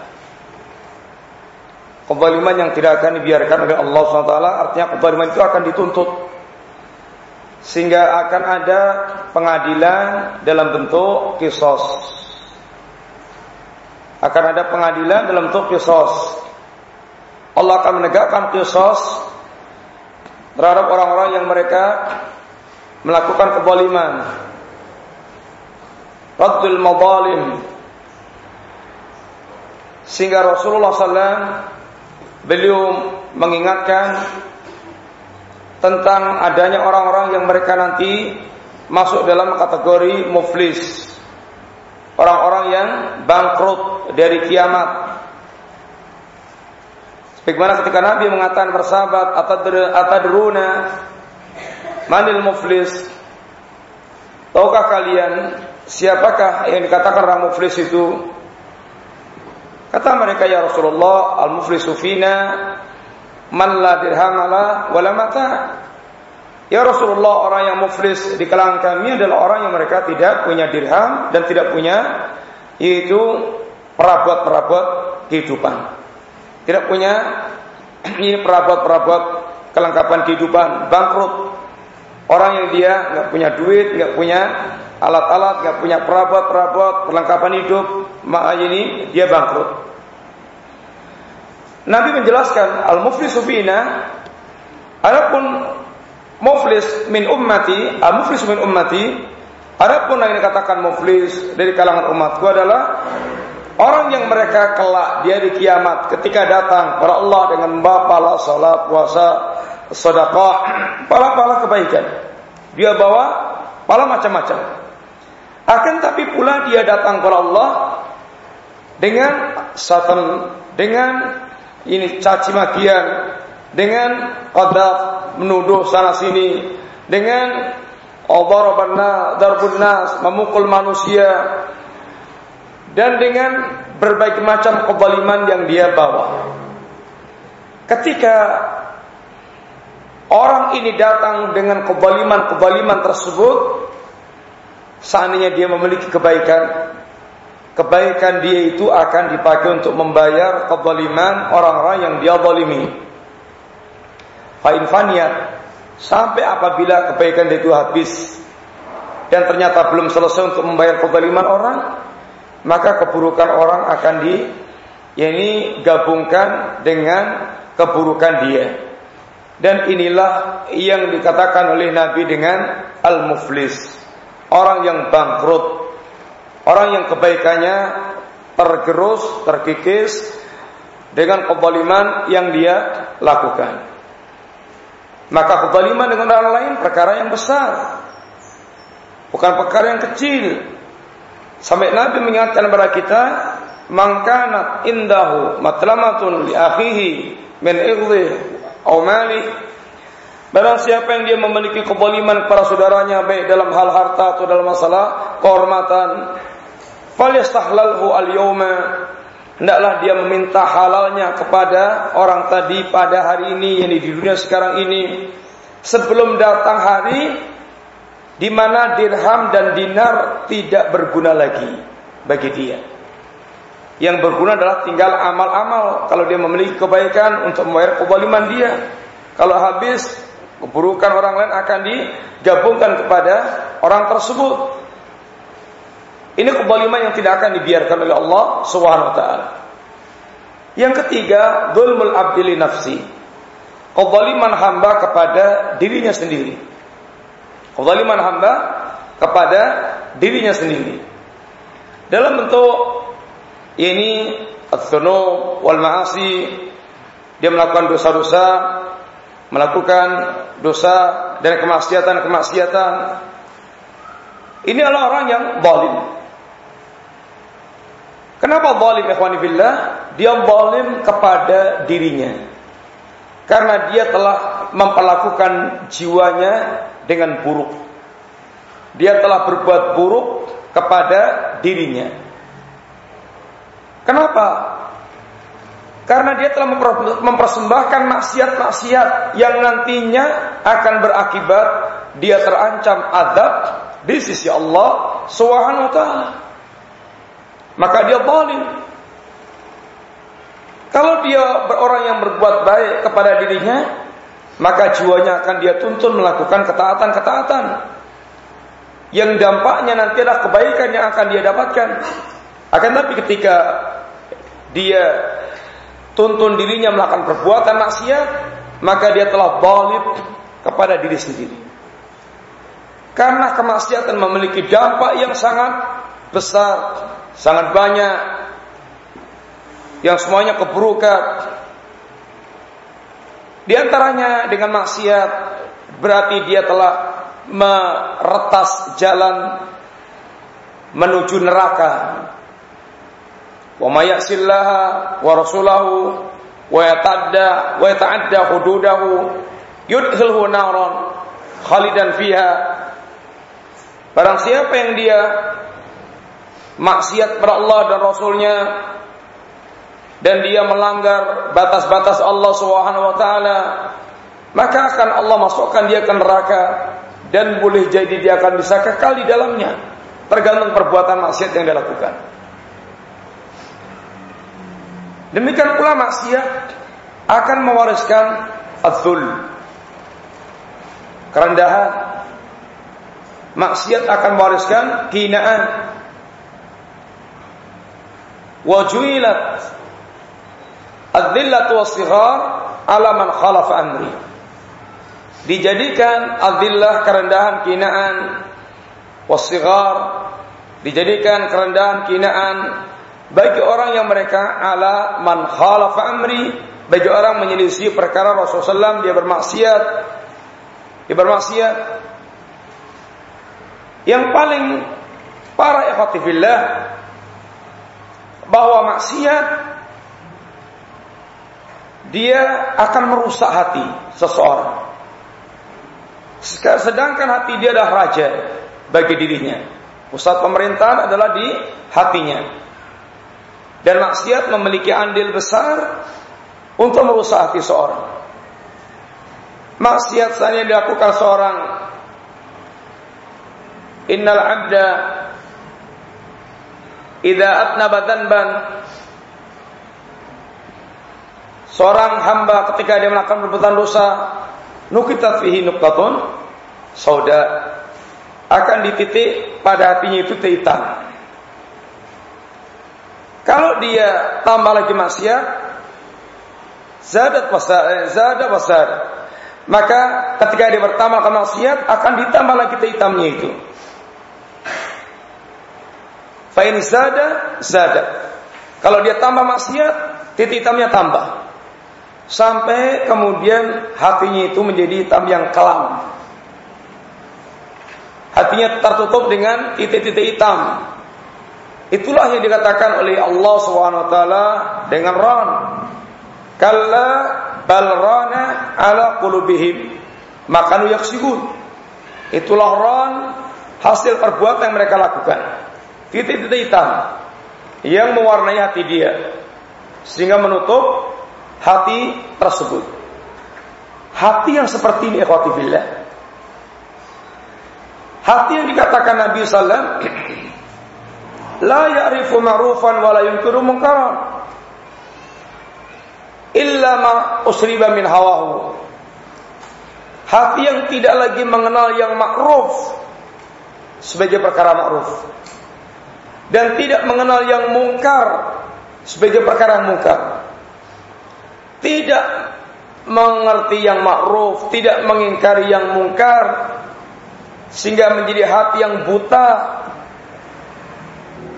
Kezaliman yang tidak akan dibiarkan oleh Allah Subhanahu wa taala artinya kezaliman itu akan dituntut sehingga akan ada pengadilan dalam bentuk kisos. Akan ada pengadilan dalam bentuk kisos Allah akan menegakkan kisos terhadap orang-orang yang mereka melakukan kebaliman. Raddul mazalim sehingga Rasulullah SAW beliau mengingatkan tentang adanya orang-orang yang mereka nanti masuk dalam kategori muflis. Orang-orang yang bangkrut dari kiamat Bagaimana ketika Nabi mengatakan bersahabat atadruna manil muflis Tahukah kalian siapakah yang dikatakan orang muflis itu? Kata mereka ya Rasulullah, al-muflisu fina man la dirham ala wala mata. Ya Rasulullah orang yang muflis di kalangan kami adalah orang yang mereka tidak punya dirham dan tidak punya yaitu perabot-perabot kehidupan. Tidak punya ini perabot-perabot kelengkapan kehidupan, bangkrut. Orang yang dia nggak punya duit, nggak punya alat-alat, nggak punya perabot-perabot perlengkapan hidup, maka ini dia bangkrut. Nabi menjelaskan al-muflisu fina adapun muflis min ummati, al-muflis min ummati adapun yang dikatakan muflis dari kalangan umatku adalah orang yang mereka kelak dia di kiamat ketika datang kepada Allah dengan pala salat, puasa, sedekah, pala-pala kebaikan. Dia bawa pala macam-macam. Akan tapi pula dia datang kepada Allah dengan satan dengan ini caci makian dengan qadaf menuduh sana sini dengan darbun nas memukul manusia dan dengan berbagai macam kebaliman yang dia bawa. Ketika orang ini datang dengan kebaliman-kebaliman tersebut, seandainya dia memiliki kebaikan, kebaikan dia itu akan dipakai untuk membayar kezaliman orang-orang yang dia zalimi. Faniyat sampai apabila kebaikan dia itu habis dan ternyata belum selesai untuk membayar kezaliman orang, maka keburukan orang akan di ini gabungkan dengan keburukan dia. Dan inilah yang dikatakan oleh Nabi dengan al-muflis, orang yang bangkrut, Orang yang kebaikannya tergerus, terkikis dengan kezaliman yang dia lakukan. Maka kezaliman dengan orang lain perkara yang besar. Bukan perkara yang kecil. Sampai Nabi mengingatkan kepada kita, "Mangkanat indahu matlamatun li akhihi min ighdhi aw mali." Barang siapa yang dia memiliki kezaliman kepada saudaranya baik dalam hal harta atau dalam masalah kehormatan, Falyastahlalhu al-yawma Hendaklah dia meminta halalnya kepada orang tadi pada hari ini, yang di dunia sekarang ini. Sebelum datang hari di mana dirham dan dinar tidak berguna lagi bagi dia. Yang berguna adalah tinggal amal-amal. Kalau dia memiliki kebaikan untuk membayar kebaliman dia. Kalau habis, keburukan orang lain akan digabungkan kepada orang tersebut. Ini kebaliman yang tidak akan dibiarkan oleh Allah Subhanahu. Yang ketiga, dzulmul abdi nafsi. Kezaliman hamba kepada dirinya sendiri. Kezaliman hamba kepada dirinya sendiri. Dalam bentuk ini ats-dzunub wal ma'asi dia melakukan dosa-dosa, melakukan dosa dan kemaksiatan-kemaksiatan. Ini adalah orang yang zalim. Kenapa zalim ikhwani billah? Dia zalim kepada dirinya. Karena dia telah memperlakukan jiwanya dengan buruk. Dia telah berbuat buruk kepada dirinya. Kenapa? Karena dia telah mempersembahkan maksiat-maksiat yang nantinya akan berakibat dia terancam adab di sisi Allah Subhanahu wa taala maka dia zalim. Kalau dia orang yang berbuat baik kepada dirinya, maka jiwanya akan dia tuntun melakukan ketaatan-ketaatan. Yang dampaknya nanti adalah kebaikan yang akan dia dapatkan. Akan tapi ketika dia tuntun dirinya melakukan perbuatan maksiat, maka dia telah zalim kepada diri sendiri. Karena kemaksiatan memiliki dampak yang sangat besar sangat banyak yang semuanya keburukan. Di antaranya dengan maksiat berarti dia telah meretas jalan menuju neraka. Wa may wa rasulahu wa yata'adda wa yata'adda hududahu yudkhilhu naran khalidan fiha. Barang siapa yang dia maksiat pada Allah dan Rasulnya dan dia melanggar batas-batas Allah Subhanahu wa taala maka akan Allah masukkan dia ke neraka dan boleh jadi dia akan bisa kekal di dalamnya tergantung perbuatan maksiat yang dia lakukan. Demikian pula maksiat akan mewariskan adzul kerendahan. Maksiat akan mewariskan kinaan wajuilat adzillatu wasighar ala man khalafa amri. Dijadikan adzillah kerendahan kinaan. Wasighar dijadikan kerendahan kinaan bagi orang yang mereka ala man khalafa amri bagi orang menyelisih perkara Rasulullah SAW dia bermaksiat. Dia bermaksiat. Yang paling para ikhwatifillah bahwa maksiat dia akan merusak hati seseorang. Sedangkan hati dia adalah raja bagi dirinya. Pusat pemerintahan adalah di hatinya. Dan maksiat memiliki andil besar untuk merusak hati seorang. Maksiat saja dilakukan seorang Innal abda idza atnaba dzanban seorang hamba ketika dia melakukan perbuatan dosa nukitat fihi nuqtatun sauda akan dititik pada hatinya itu hitam. Kalau dia tambah lagi maksiat, zadat wasar, eh, zadat wasar. Maka ketika dia bertambah ke maksiat akan ditambah lagi hitamnya itu. Fa'in zada, zada. Kalau dia tambah maksiat, titik hitamnya tambah. Sampai kemudian hatinya itu menjadi hitam yang kelam. Hatinya tertutup dengan titik-titik hitam. Itulah yang dikatakan oleh Allah SWT dengan ran. Kalla bal rana ala qulubihim makanu yaksibun. Itulah ran hasil perbuatan yang mereka lakukan titik-titik hitam yang mewarnai hati dia sehingga menutup hati tersebut. Hati yang seperti ini ikhwati. Hati yang dikatakan Nabi sallallahu la ya'rifu ma'rufan wa la yunkiru munkaran illa ma usriba min hawahu. Hati yang tidak lagi mengenal yang ma'ruf sebagai perkara ma'ruf dan tidak mengenal yang mungkar sebagai perkara mungkar. Tidak mengerti yang ma'ruf, tidak mengingkari yang mungkar sehingga menjadi hati yang buta.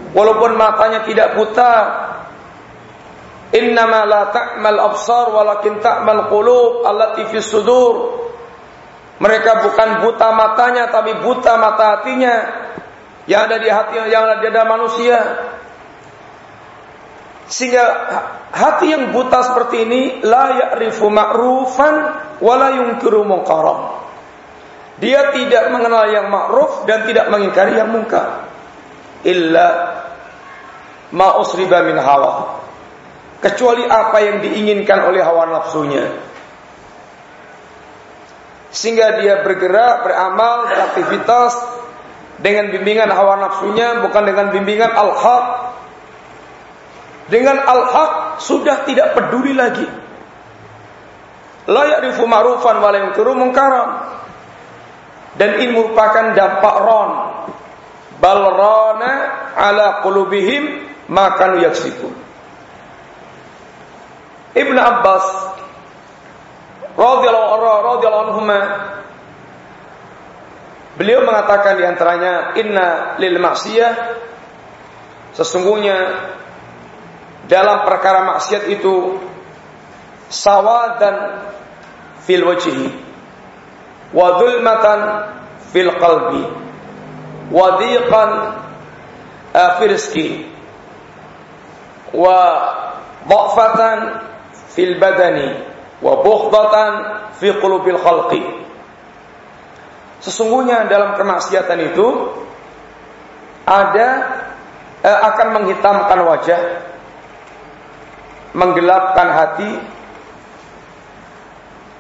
Walaupun matanya tidak buta, innama la ta'mal absar walakin ta'mal qulub allati fis sudur. Mereka bukan buta matanya tapi buta mata hatinya yang ada di hati yang ada di manusia. Sehingga hati yang buta seperti ini la ya'rifu ma'rufan wa la yunkiru munkaran. Dia tidak mengenal yang ma'ruf dan tidak mengingkari yang mungkar. Illa ma usriba min hawa. Kecuali apa yang diinginkan oleh hawa nafsunya. Sehingga dia bergerak, beramal, beraktivitas dengan bimbingan hawa nafsunya bukan dengan bimbingan al-haq. Dengan al-haq sudah tidak peduli lagi. La ya'rifu ma'rufan wa. Dan ini merupakan dampak ron. Bal rana ala qulubihim makan yaksibun. Ibn Abbas radhiyallahu anhu Beliau mengatakan di antaranya inna lil maksiyah sesungguhnya dalam perkara maksiat itu sawadan fil wajhi wa dhulmatan fil qalbi wa dhiqan fil rizqi wa dhafatan fil badani wa bughdatan fi qulubil khalqi. Sesungguhnya dalam kemaksiatan itu ada eh, akan menghitamkan wajah, menggelapkan hati,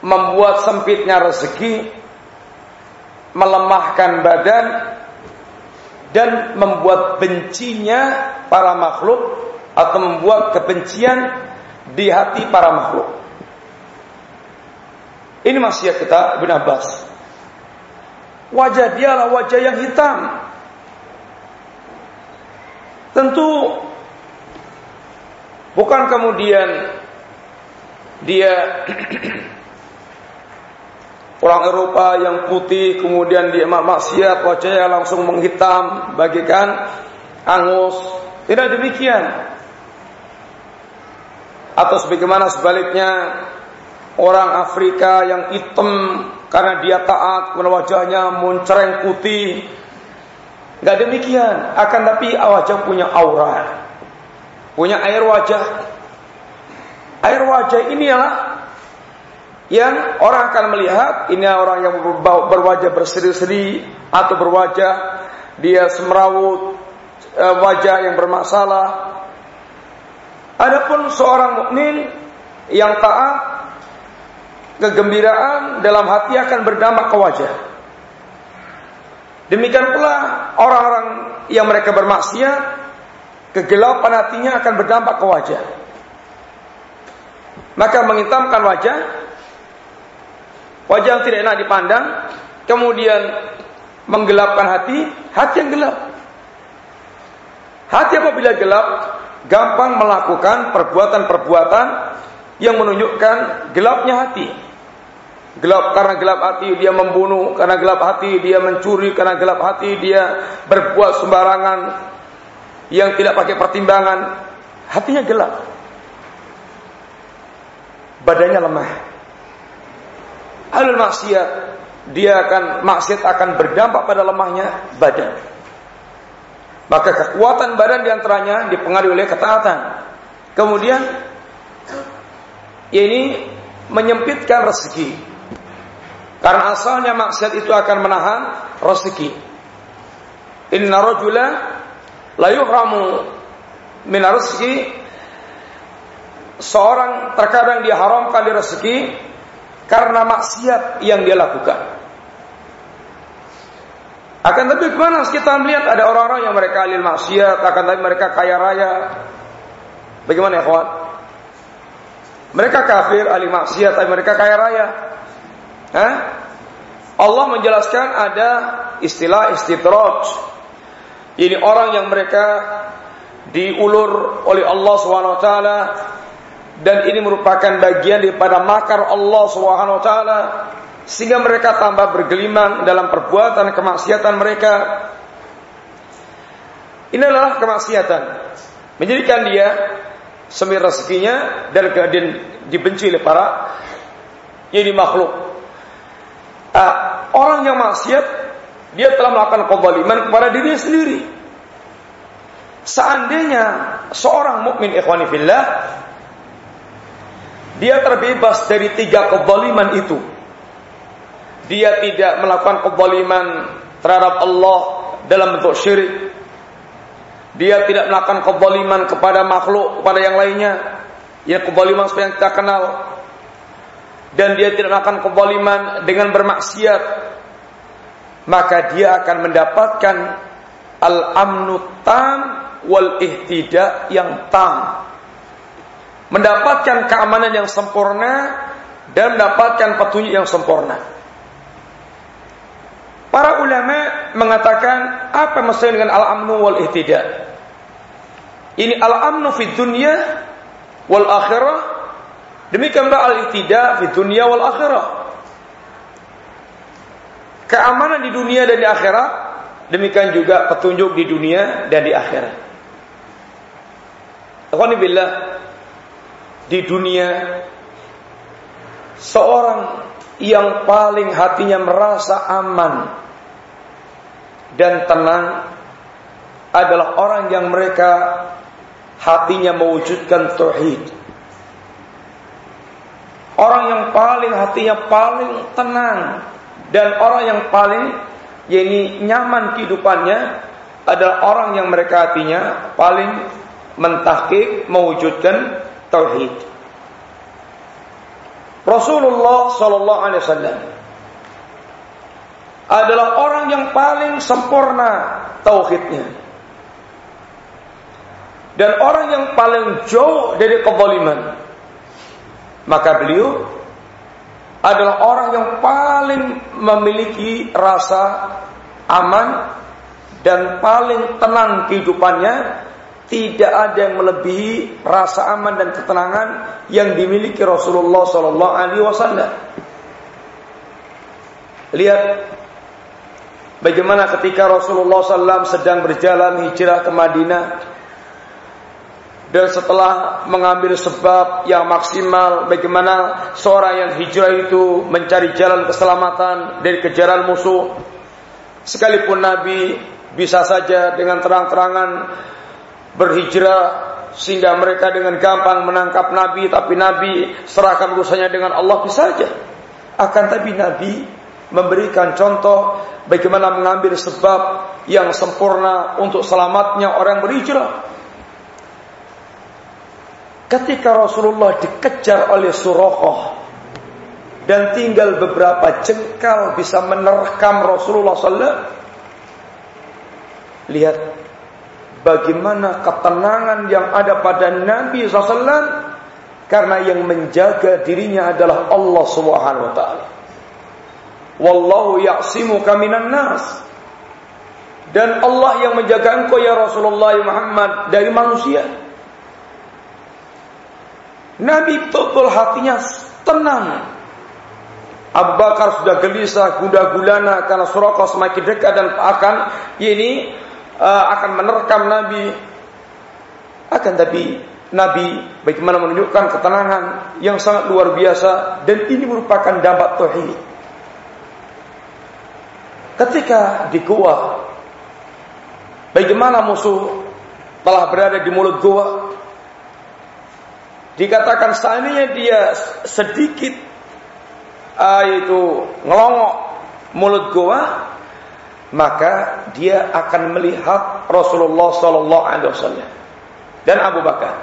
membuat sempitnya rezeki, melemahkan badan, dan membuat bencinya para makhluk atau membuat kebencian di hati para makhluk. Ini maksiat kita Ibn Abbas. Wajah dia adalah wajah yang hitam. Tentu bukan kemudian dia [CLEARS THROAT] orang Eropa yang putih kemudian dia maksiat wajahnya langsung menghitam bagikan angus. Tidak demikian. Atau sebagaimana sebaliknya orang Afrika yang hitam karena dia taat kemudian wajahnya muncereng putih. Nggak demikian. Akan tapi wajah punya aura punya air wajah air wajah ini inilah yang orang akan melihat ini orang yang berwajah berseri-seri atau berwajah dia semerawut e, wajah yang bermasalah. Adapun seorang mukmin yang taat kegembiraan dalam hati akan berdampak ke wajah. Demikian pula orang-orang yang mereka bermaksiat kegelapan hatinya akan berdampak ke wajah. Maka menghitamkan wajah wajah yang tidak enak dipandang, kemudian menggelapkan hati, hati yang gelap. Hati apabila gelap, gampang melakukan perbuatan-perbuatan yang menunjukkan gelapnya hati. Gelap karena gelap hati dia membunuh, karena gelap hati dia mencuri, karena gelap hati dia berbuat sembarangan yang tidak pakai pertimbangan. Hatinya gelap. Badannya lemah. Alul maksiat dia akan maksiat akan berdampak pada lemahnya badan. Maka kekuatan badan di antaranya dipengaruhi oleh ketaatan. Kemudian ini menyempitkan rezeki. Karena asalnya maksiat itu akan menahan rezeki. Inna rajula la yuhramu min rezeki seorang terkadang diharamkan di rezeki karena maksiat yang dia lakukan. Akan tapi ke mana kita melihat ada orang-orang yang mereka alil maksiat, akan tapi mereka kaya raya. Bagaimana ya kawan? Mereka kafir, alil maksiat, tapi mereka kaya raya. Hah? Allah menjelaskan ada istilah istidraj. Ini orang yang mereka diulur oleh Allah Subhanahu wa taala dan ini merupakan bagian daripada makar Allah Subhanahu wa taala sehingga mereka tambah bergelimang dalam perbuatan kemaksiatan mereka. Inilah kemaksiatan. Menjadikan dia semir rezekinya dan kemudian dibenci oleh para jadi makhluk. Uh, orang yang maksiat dia telah melakukan kezaliman kepada dirinya sendiri. Seandainya seorang mukmin ikhwani fillah dia terbebas dari tiga kezaliman itu. Dia tidak melakukan kezaliman terhadap Allah dalam bentuk syirik. Dia tidak melakukan kezaliman kepada makhluk, kepada yang lainnya. Ya kezaliman seperti yang kita kenal. Dan dia tidak melakukan kezaliman dengan bermaksiat. Maka dia akan mendapatkan al-amnu tam wal ihtida yang tam mendapatkan keamanan yang sempurna dan mendapatkan petunjuk yang sempurna. Para ulama mengatakan apa maksudnya dengan al-amnu wal ihtida? Ini al-amnu fi dunya wal akhirah. Demikian pula al-ihtida fi dunya wal akhirah. Keamanan di dunia dan di akhirat, demikian juga petunjuk di dunia dan di akhirat. Alhamdulillah di dunia seorang yang paling hatinya merasa aman dan tenang adalah orang yang mereka hatinya mewujudkan tauhid. Orang yang paling hatinya paling tenang dan orang yang paling yakni nyaman kehidupannya adalah orang yang mereka hatinya paling mentahkik mewujudkan tauhid. Rasulullah Shallallahu Alaihi Wasallam adalah orang yang paling sempurna tauhidnya dan orang yang paling jauh dari kezaliman. Maka beliau adalah orang yang paling memiliki rasa aman dan paling tenang kehidupannya tidak ada yang melebihi rasa aman dan ketenangan yang dimiliki Rasulullah Sallallahu Alaihi Wasallam. Lihat bagaimana ketika Rasulullah SAW sedang berjalan hijrah ke Madinah dan setelah mengambil sebab yang maksimal bagaimana seorang yang hijrah itu mencari jalan keselamatan dari kejaran musuh sekalipun Nabi bisa saja dengan terang-terangan berhijrah sehingga mereka dengan gampang menangkap Nabi tapi Nabi serahkan urusannya dengan Allah bisa saja. Akan tapi Nabi memberikan contoh bagaimana mengambil sebab yang sempurna untuk selamatnya orang berhijrah ketika Rasulullah dikejar oleh Surakoh dan tinggal beberapa jengkal bisa menerkam Rasulullah SAW lihat bagaimana ketenangan yang ada pada Nabi SAW karena yang menjaga dirinya adalah Allah Subhanahu wa taala. Wallahu ya'simuka minan nas. Dan Allah yang menjaga engkau ya Rasulullah Muhammad dari manusia. Nabi betul hatinya tenang. Abu Bakar sudah gelisah, gundah gulana karena Suraka semakin dekat dan akan ini uh, akan menerkam Nabi. Akan tapi Nabi bagaimana menunjukkan ketenangan yang sangat luar biasa dan ini merupakan dampak tauhid. Ketika di gua bagaimana musuh telah berada di mulut gua dikatakan seandainya dia sedikit uh, itu ngelongok mulut gua maka dia akan melihat Rasulullah Sallallahu Alaihi Wasallam dan Abu Bakar.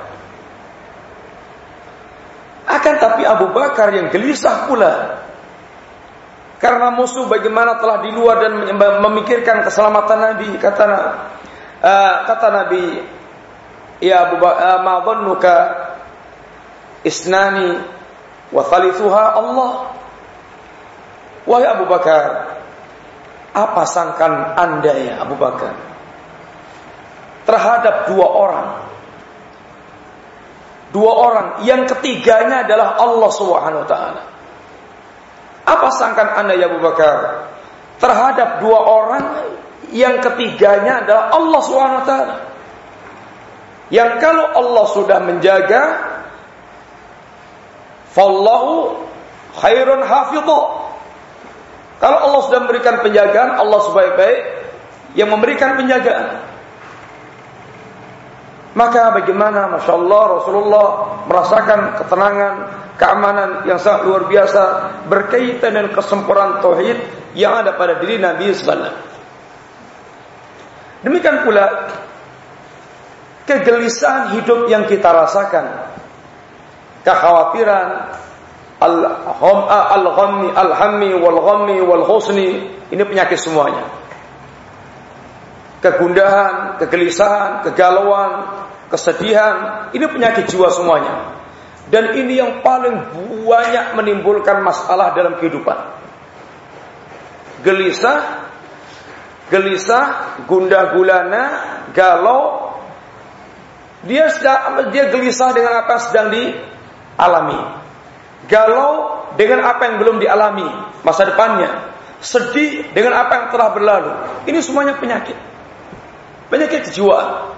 Akan tapi Abu Bakar yang gelisah pula karena musuh bagaimana telah di luar dan memikirkan keselamatan Nabi kata uh, kata Nabi ya Abu Bakar uh, ma dhannuka isnani wa thalithuha Allah. Wahai Abu Bakar apa sangkan anda ya Abu Bakar terhadap dua orang? Dua orang. Yang ketiganya adalah Allah Subhanahu wa taala. Apa sangkan anda ya Abu Bakar terhadap dua orang? Yang ketiganya adalah Allah Subhanahu wa taala. Yang kalau Allah sudah menjaga fallahu khairun hafidhu. Kalau Allah sudah memberikan penjagaan, Allah sebaik-baik yang memberikan penjagaan. Maka bagaimana Masya Allah Rasulullah merasakan ketenangan, keamanan yang sangat luar biasa berkaitan dengan kesempurnaan tauhid yang ada pada diri Nabi sallallahu Demikian pula kegelisahan hidup yang kita rasakan, kekhawatiran, al-ghammi al-hammi wal-ghammi wal-husni ini penyakit semuanya. Kegundahan, kegelisahan, kegalauan, kesedihan, ini penyakit jiwa semuanya. Dan ini yang paling banyak menimbulkan masalah dalam kehidupan. Gelisah, gelisah, gundah gulana, galau. Dia sedang, dia gelisah dengan apa yang sedang dialami galau dengan apa yang belum dialami masa depannya, sedih dengan apa yang telah berlalu. Ini semuanya penyakit. Penyakit kejiwaan.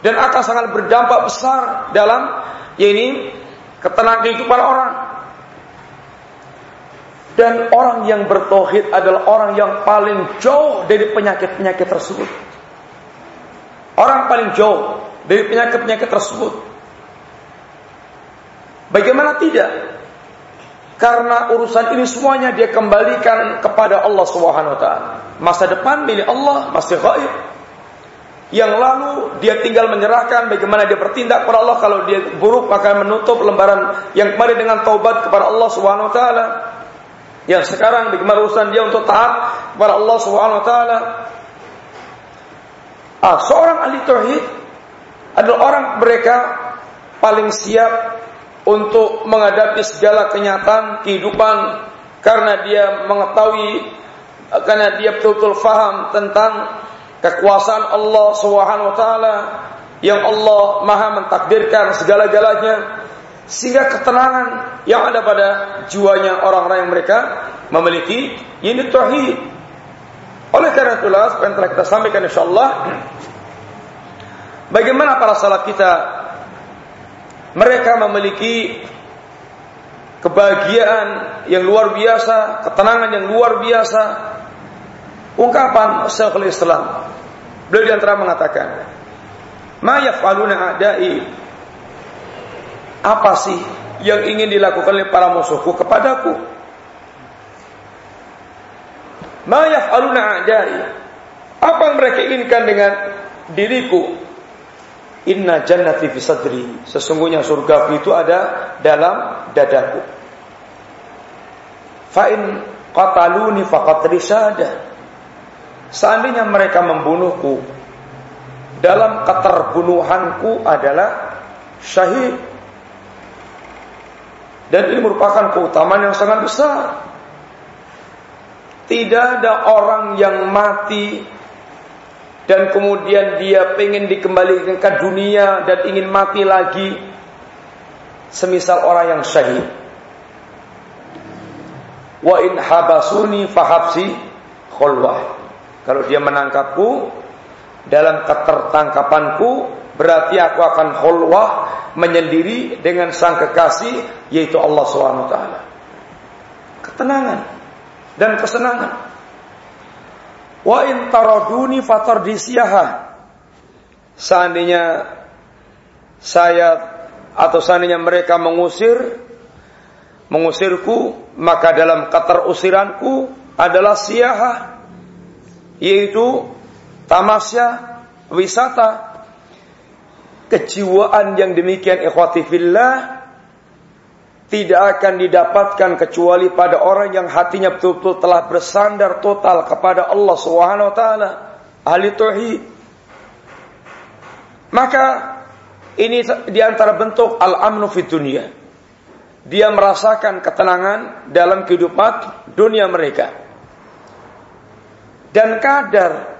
Dan akan sangat berdampak besar dalam ya ini ketenangan kehidupan orang. Dan orang yang bertauhid adalah orang yang paling jauh dari penyakit-penyakit tersebut. Orang paling jauh dari penyakit-penyakit tersebut. Bagaimana tidak? Karena urusan ini semuanya dia kembalikan kepada Allah Subhanahu wa taala. Masa depan milik Allah masih gaib. yang lalu dia tinggal menyerahkan bagaimana dia bertindak kepada Allah kalau dia buruk maka menutup lembaran yang kemarin dengan taubat kepada Allah Subhanahu wa taala. Yang sekarang bagaimana urusan dia untuk taat kepada Allah Subhanahu wa taala. Ah, seorang ahli tauhid adalah orang mereka paling siap untuk menghadapi segala kenyataan kehidupan karena dia mengetahui karena dia betul-betul faham tentang kekuasaan Allah Subhanahu wa taala yang Allah Maha mentakdirkan segala-galanya sehingga ketenangan yang ada pada jiwanya orang-orang yang mereka memiliki ini tauhid. Oleh karena itulah yang telah kita sampaikan insyaallah bagaimana para salaf kita mereka memiliki kebahagiaan yang luar biasa, ketenangan yang luar biasa, Ungkapan Syekhul Islam. Beliau di antara mengatakan, "Ma yaf'aluna a'dai?" Apa sih yang ingin dilakukan oleh para musuhku kepadaku? Ma yaf'aluna a'dai? Apa yang mereka inginkan dengan diriku? Inna jannati fi sadri. Sesungguhnya surga itu ada dalam dadaku. Fa in qataluni faqad risada. Seandainya mereka membunuhku dalam keterbunuhanku adalah syahid. Dan ini merupakan keutamaan yang sangat besar. Tidak ada orang yang mati dan kemudian dia pengen dikembalikan ke dunia dan ingin mati lagi semisal orang yang syahid. Wa in habasuni fahabsi khulwah. Kalau dia menangkapku dalam ketertangkapanku, berarti aku akan khulwah menyendiri dengan sang kekasih yaitu Allah SWT. Ketenangan dan kesenangan. Wa in taraduni fatardisiyaha. Seandainya saya atau seandainya mereka mengusir mengusirku maka dalam keterusiranku adalah siaha yaitu tamasya wisata kejiwaan yang demikian ikhwati fillah tidak akan didapatkan kecuali pada orang yang hatinya betul-betul telah bersandar total kepada Allah Subhanahu wa taala, ahli tauhid. Maka ini di antara bentuk al-amnu fid dunia. Dia merasakan ketenangan dalam kehidupan dunia mereka. Dan kadar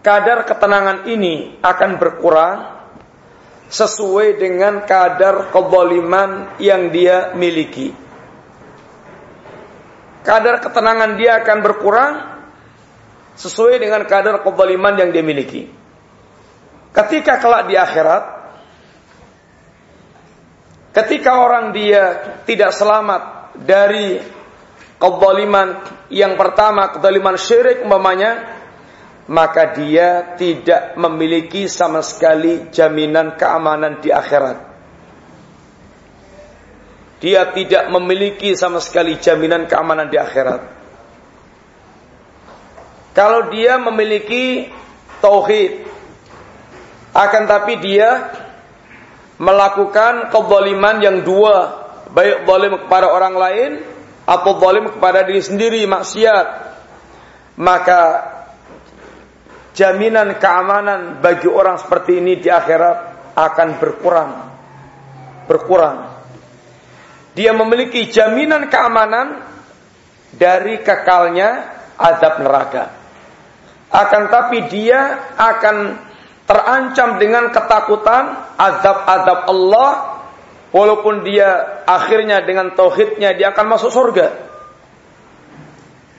kadar ketenangan ini akan berkurang sesuai dengan kadar kezaliman yang dia miliki. Kadar ketenangan dia akan berkurang sesuai dengan kadar kezaliman yang dia miliki. Ketika kelak di akhirat, ketika orang dia tidak selamat dari kezaliman yang pertama kezaliman syirik umpamanya maka dia tidak memiliki sama sekali jaminan keamanan di akhirat. Dia tidak memiliki sama sekali jaminan keamanan di akhirat. Kalau dia memiliki tauhid, akan tapi dia melakukan kezaliman yang dua, baik zalim kepada orang lain atau zalim kepada diri sendiri maksiat maka jaminan keamanan bagi orang seperti ini di akhirat akan berkurang. Berkurang. Dia memiliki jaminan keamanan dari kekalnya azab neraka. Akan tapi dia akan terancam dengan ketakutan azab-azab Allah. Walaupun dia akhirnya dengan tauhidnya dia akan masuk surga.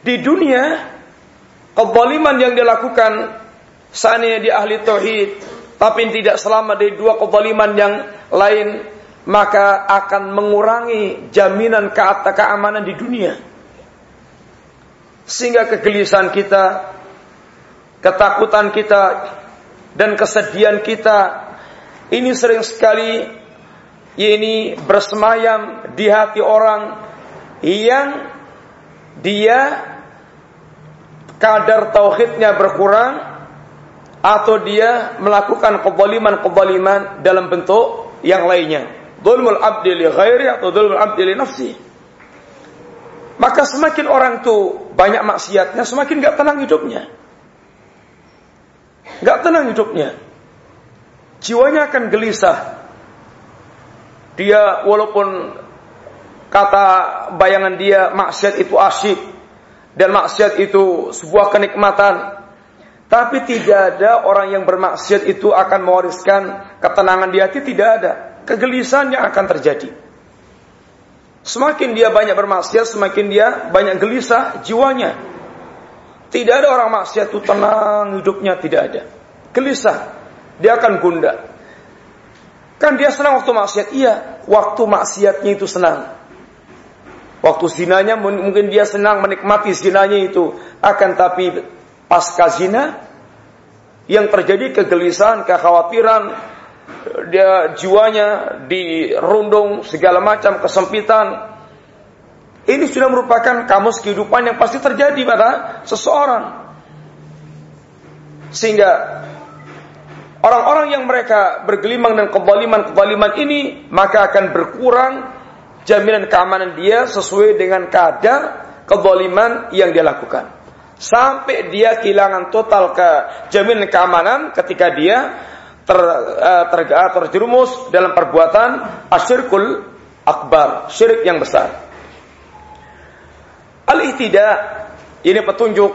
Di dunia, kezaliman yang dilakukan seandainya dia ahli tauhid, tapi tidak selamat dari dua kezaliman yang lain, maka akan mengurangi jaminan keamanan di dunia. Sehingga kegelisahan kita, ketakutan kita, dan kesedihan kita ini sering sekali ini bersemayam di hati orang yang dia kadar tauhidnya berkurang atau dia melakukan kezaliman-kezaliman dalam bentuk yang lainnya. Dzulmul abdi li ghairi atau dzulmul abdi li nafsi. Maka semakin orang itu banyak maksiatnya, semakin gak tenang hidupnya. Gak tenang hidupnya. Jiwanya akan gelisah. Dia walaupun kata bayangan dia maksiat itu asyik dan maksiat itu sebuah kenikmatan, tapi tidak ada orang yang bermaksiat itu akan mewariskan ketenangan di hati, tidak ada. Kegelisahan yang akan terjadi. Semakin dia banyak bermaksiat, semakin dia banyak gelisah jiwanya. Tidak ada orang maksiat itu tenang hidupnya, tidak ada. Gelisah, dia akan gundah. Kan dia senang waktu maksiat, iya. Waktu maksiatnya itu senang. Waktu zinanya mungkin dia senang menikmati zinanya itu. Akan tapi pasca zina yang terjadi kegelisahan, kekhawatiran, dia jiwanya dirundung segala macam kesempitan. Ini sudah merupakan kamus kehidupan yang pasti terjadi pada seseorang. Sehingga orang-orang yang mereka bergelimang dan kebaliman-kebaliman ini maka akan berkurang jaminan keamanan dia sesuai dengan kadar kezaliman yang dia lakukan sampai dia kehilangan total ke jaminan keamanan ketika dia ter, uh, ter, uh, terjerumus dalam perbuatan asyirkul akbar, syirik yang besar. Al-ihtida ini petunjuk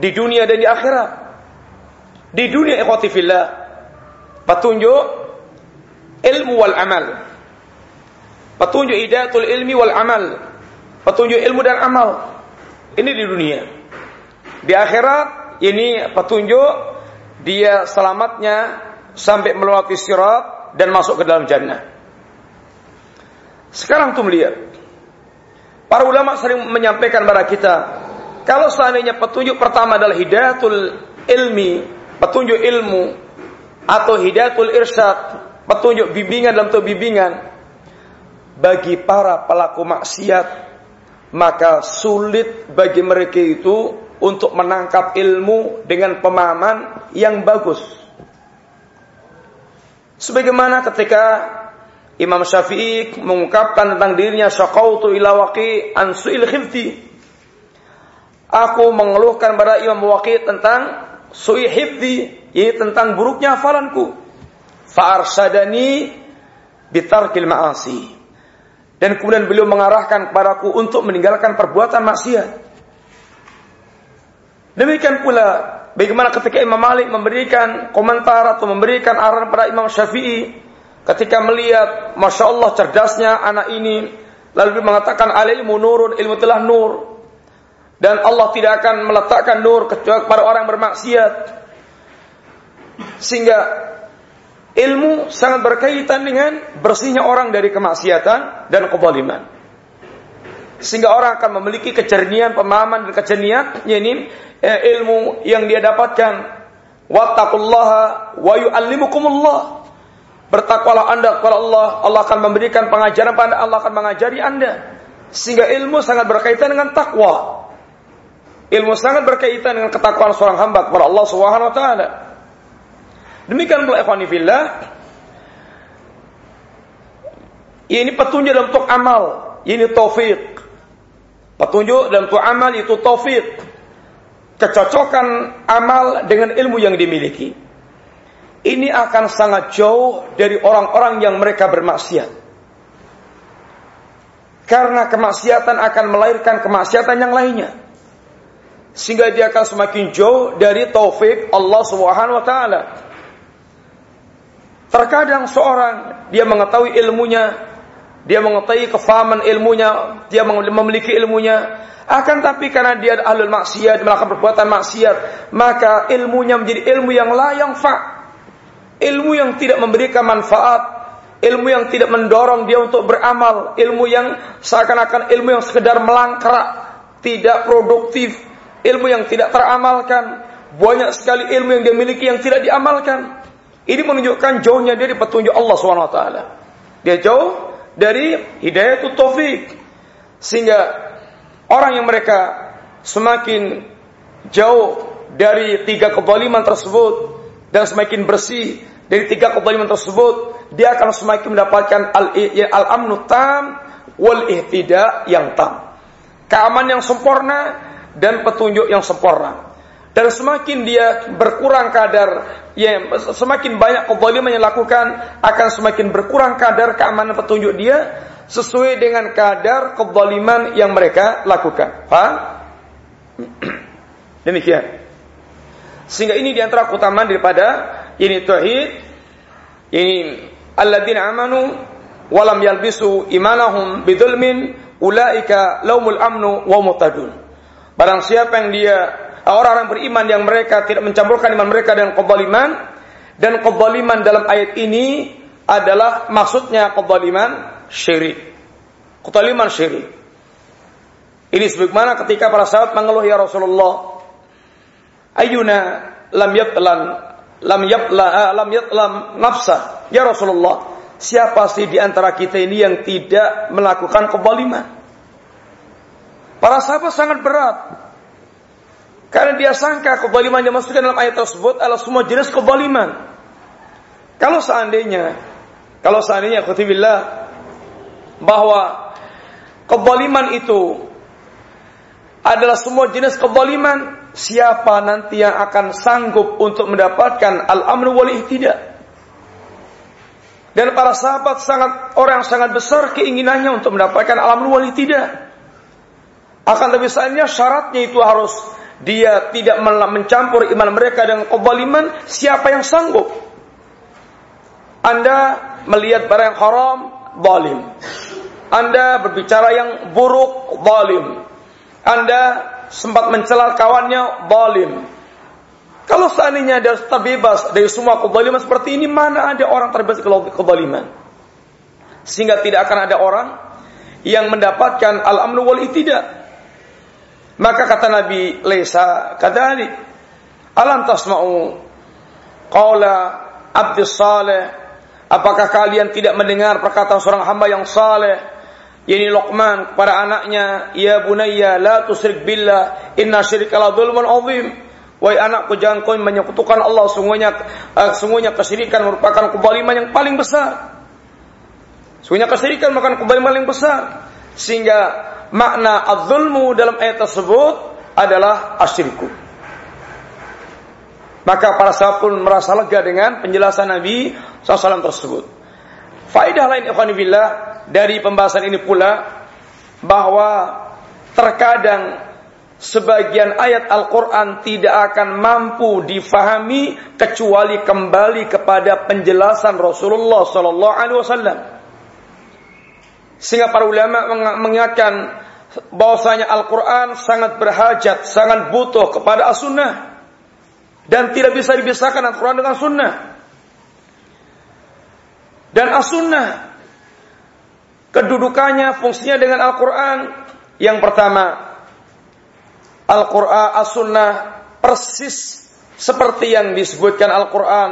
di dunia dan di akhirat. Di dunia ikhwati fillah petunjuk ilmu wal amal. Petunjuk hidayatul ilmi wal amal. Petunjuk ilmu dan amal. Ini di dunia. Di akhirat ini petunjuk dia selamatnya sampai melewati sirat dan masuk ke dalam jannah. Sekarang tuh melihat para ulama sering menyampaikan kepada kita kalau seandainya petunjuk pertama adalah hidayatul ilmi, petunjuk ilmu atau hidayatul irsyad, petunjuk bimbingan dalam tuh bimbingan bagi para pelaku maksiat maka sulit bagi mereka itu untuk menangkap ilmu dengan pemahaman yang bagus. Sebagaimana ketika Imam Syafi'i mengungkapkan tentang dirinya syaqautu ila waqi an su'il khifti. Aku mengeluhkan pada Imam Waqi tentang su'i hifdi, yaitu tentang buruknya hafalanku. Fa'arsadani bitarkil ma'asi. Dan kemudian beliau mengarahkan kepadaku untuk meninggalkan perbuatan maksiat. Demikian pula bagaimana ketika Imam Malik memberikan komentar atau memberikan arahan pada Imam Syafi'i ketika melihat Masya Allah cerdasnya anak ini lalu dia mengatakan ilmu nurun ilmu telah nur dan Allah tidak akan meletakkan nur kecuali kepada orang bermaksiat sehingga Ilmu sangat berkaitan dengan bersihnya orang dari kemaksiatan dan kezaliman. Sehingga orang akan memiliki kecernian, pemahaman dan kecernian ini eh, ilmu yang dia dapatkan. Wattaqullaha wa yu'allimukumullah. Bertakwalah Anda kepada Allah, Allah akan memberikan pengajaran pada Allah akan mengajari Anda. Sehingga ilmu sangat berkaitan dengan takwa. Ilmu sangat berkaitan dengan ketakwaan seorang hamba kepada Allah Subhanahu wa taala. Demikian pula ikhwani fillah. Ini petunjuk dalam bentuk amal, ini taufik. Petunjuk dalam bentuk amal itu taufik. Kecocokan amal dengan ilmu yang dimiliki. Ini akan sangat jauh dari orang-orang yang mereka bermaksiat. Karena kemaksiatan akan melahirkan kemaksiatan yang lainnya. Sehingga dia akan semakin jauh dari taufik Allah Subhanahu wa taala. Terkadang seorang dia mengetahui ilmunya, dia mengetahui kefahaman ilmunya, dia memiliki ilmunya, akan tapi karena dia ahlul maksiat, melakukan perbuatan maksiat, maka ilmunya menjadi ilmu yang la yang fa. Ilmu yang tidak memberikan manfaat, ilmu yang tidak mendorong dia untuk beramal, ilmu yang seakan-akan ilmu yang sekedar melangkrak, tidak produktif, ilmu yang tidak teramalkan, banyak sekali ilmu yang dia miliki yang tidak diamalkan. Ini menunjukkan jauhnya dari petunjuk Allah SWT. Dia jauh dari hidayah taufik. Sehingga orang yang mereka semakin jauh dari tiga kezaliman tersebut dan semakin bersih dari tiga kezaliman tersebut, dia akan semakin mendapatkan ya, al-amnu tam wal ihtida yang tam. Keamanan yang sempurna dan petunjuk yang sempurna. Dan semakin dia berkurang kadar, ya semakin banyak kezaliman yang lakukan, akan semakin berkurang kadar keamanan petunjuk dia sesuai dengan kadar kezaliman yang mereka lakukan. Paham? [CLEARS THROAT] Demikian. Sehingga ini di antara keutamaan daripada ini tauhid, ini alladzina amanu walam yalbisu imanahum bidzulmin ulaika laumul amnu wa mutadun. Barang siapa yang dia orang-orang beriman yang mereka tidak mencampurkan iman mereka dengan kezaliman dan kezaliman dalam ayat ini adalah maksudnya kezaliman syirik. Kezaliman syirik. Ini sebagaimana ketika para sahabat mengeluh ya Rasulullah, ayuna lam yatlan lam yatla eh, lam yatlam nafsa. Ya Rasulullah, siapa sih di antara kita ini yang tidak melakukan kezaliman? Para sahabat sangat berat karena dia sangka kebaliman yang masukkan dalam ayat tersebut adalah semua jenis kebaliman. Kalau seandainya, kalau seandainya khutibillah, bahwa kebaliman itu adalah semua jenis kebaliman, siapa nanti yang akan sanggup untuk mendapatkan al-amru wal tidak? Dan para sahabat sangat orang sangat besar keinginannya untuk mendapatkan al-amru wal tidak. Akan tapi syaratnya itu harus dia tidak mencampur iman mereka dengan kezaliman, siapa yang sanggup? Anda melihat barang yang haram, zalim. Anda berbicara yang buruk, zalim. Anda sempat mencela kawannya, zalim. Kalau seandainya dia terbebas dari semua kezaliman seperti ini, mana ada orang terbebas kezaliman? Sehingga tidak akan ada orang yang mendapatkan al-amnu wal itidak maka kata Nabi Lesa kadalik. Alam tasma'u? Qala abdus saleh. Apakah kalian tidak mendengar perkataan seorang hamba yang saleh? Yakni Luqman kepada anaknya. Ya bunayya la tusrik billah. Inna syirka la dzulmun azim. Wahai anakku jangan kau menyekutukan Allah sungguhnya uh, sungguhnya kesyirikan merupakan kezaliman yang paling besar. Sungguhnya kesyirikan merupakan kezaliman yang besar. Sehingga makna az-zulmu dalam ayat tersebut adalah asyirku. Maka para sahabat pun merasa lega dengan penjelasan Nabi SAW tersebut. Faidah lain ikhwanibillah dari pembahasan ini pula bahwa terkadang sebagian ayat Al-Quran tidak akan mampu difahami kecuali kembali kepada penjelasan Rasulullah Sallallahu Alaihi Wasallam. Sehingga para ulama mengingatkan bahwasanya Al-Quran sangat berhajat, sangat butuh kepada as-sunnah. Dan tidak bisa dipisahkan Al-Quran dengan sunnah. Dan as-sunnah, kedudukannya, fungsinya dengan Al-Quran. Yang pertama, Al-Quran, as-sunnah persis seperti yang disebutkan Al-Quran.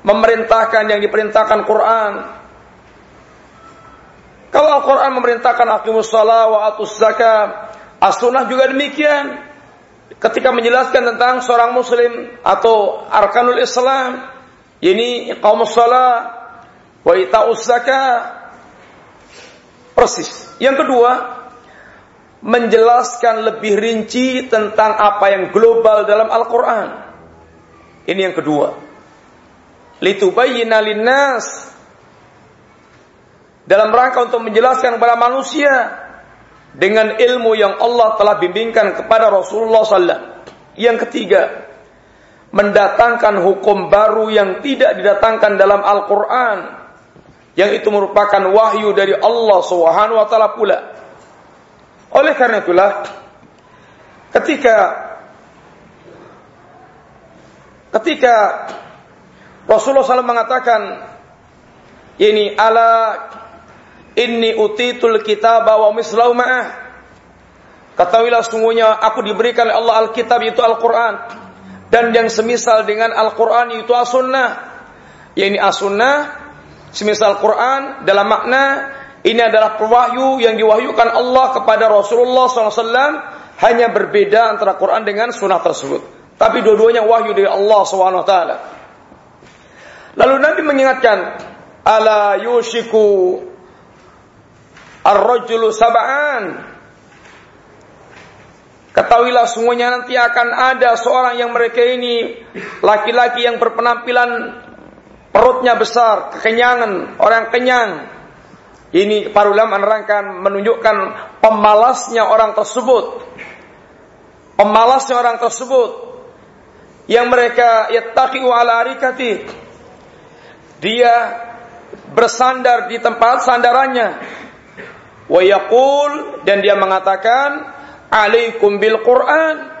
Memerintahkan yang diperintahkan Quran kalau Al-Quran memerintahkan aqimus salat wa atus zakat, as-sunnah juga demikian. Ketika menjelaskan tentang seorang muslim atau arkanul Islam, ini kaum salat wa ita'us zakat. Persis. Yang kedua, menjelaskan lebih rinci tentang apa yang global dalam Al-Quran. Ini yang kedua. Litubayyina linnas dalam rangka untuk menjelaskan kepada manusia dengan ilmu yang Allah telah bimbingkan kepada Rasulullah SAW. Yang ketiga, mendatangkan hukum baru yang tidak didatangkan dalam Al-Quran, yang itu merupakan wahyu dari Allah Subhanahu Wa Taala pula. Oleh karena itulah, ketika ketika Rasulullah SAW mengatakan ini ala Inni utitul kitab wa mislau ma'ah. Ketahuilah sungguhnya aku diberikan oleh Allah Alkitab itu Al-Quran. Dan yang semisal dengan Al-Quran itu As-Sunnah. Ya ini As-Sunnah, semisal Quran dalam makna ini adalah pewahyu yang diwahyukan Allah kepada Rasulullah SAW hanya berbeda antara Quran dengan Sunnah tersebut. Tapi dua-duanya wahyu dari Allah SWT. Lalu Nabi mengingatkan, Ala yushiku ar-rajulu sab'an Ketahuilah semuanya nanti akan ada seorang yang mereka ini laki-laki yang berpenampilan perutnya besar, kekenyangan, orang kenyang. Ini para ulama menerangkan menunjukkan pemalasnya orang tersebut. Pemalasnya orang tersebut yang mereka yattaqiu ala arikati. Dia bersandar di tempat sandarannya. Wa yaqul dan dia mengatakan alaikum bil Quran.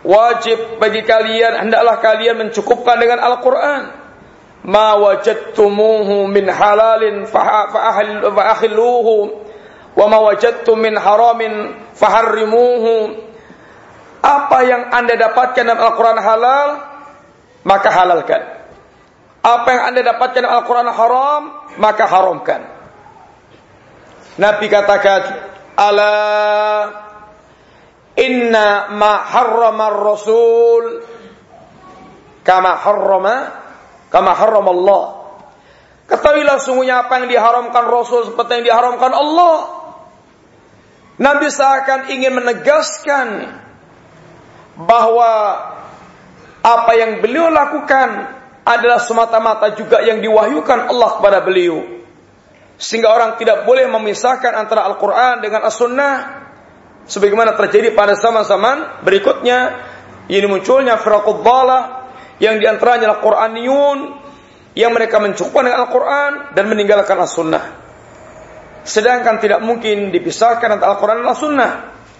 Wajib bagi kalian hendaklah kalian mencukupkan dengan Al-Qur'an. Ma wajadtumuhu min halalin fa'akhiluhu wa ma wajadtum min haramin faharrimuhu. Apa yang Anda dapatkan dalam Al-Qur'an halal, maka halalkan. Apa yang Anda dapatkan dalam Al-Qur'an haram, maka haramkan. Nabi katakan, "Ala Inna ma harrama rasul kama harrama kama harrama Allah. Ketahuilah sungguhnya apa yang diharamkan Rasul seperti yang diharamkan Allah. Nabi seakan ingin menegaskan bahwa apa yang beliau lakukan adalah semata-mata juga yang diwahyukan Allah kepada beliau. Sehingga orang tidak boleh memisahkan antara Al-Quran dengan As-Sunnah sebagaimana terjadi pada zaman-zaman berikutnya ini munculnya firaqud yang di antaranya adalah Quraniyun yang mereka mencukupkan dengan Al-Quran dan meninggalkan As-Sunnah. Sedangkan tidak mungkin dipisahkan antara Al-Quran dan As-Sunnah.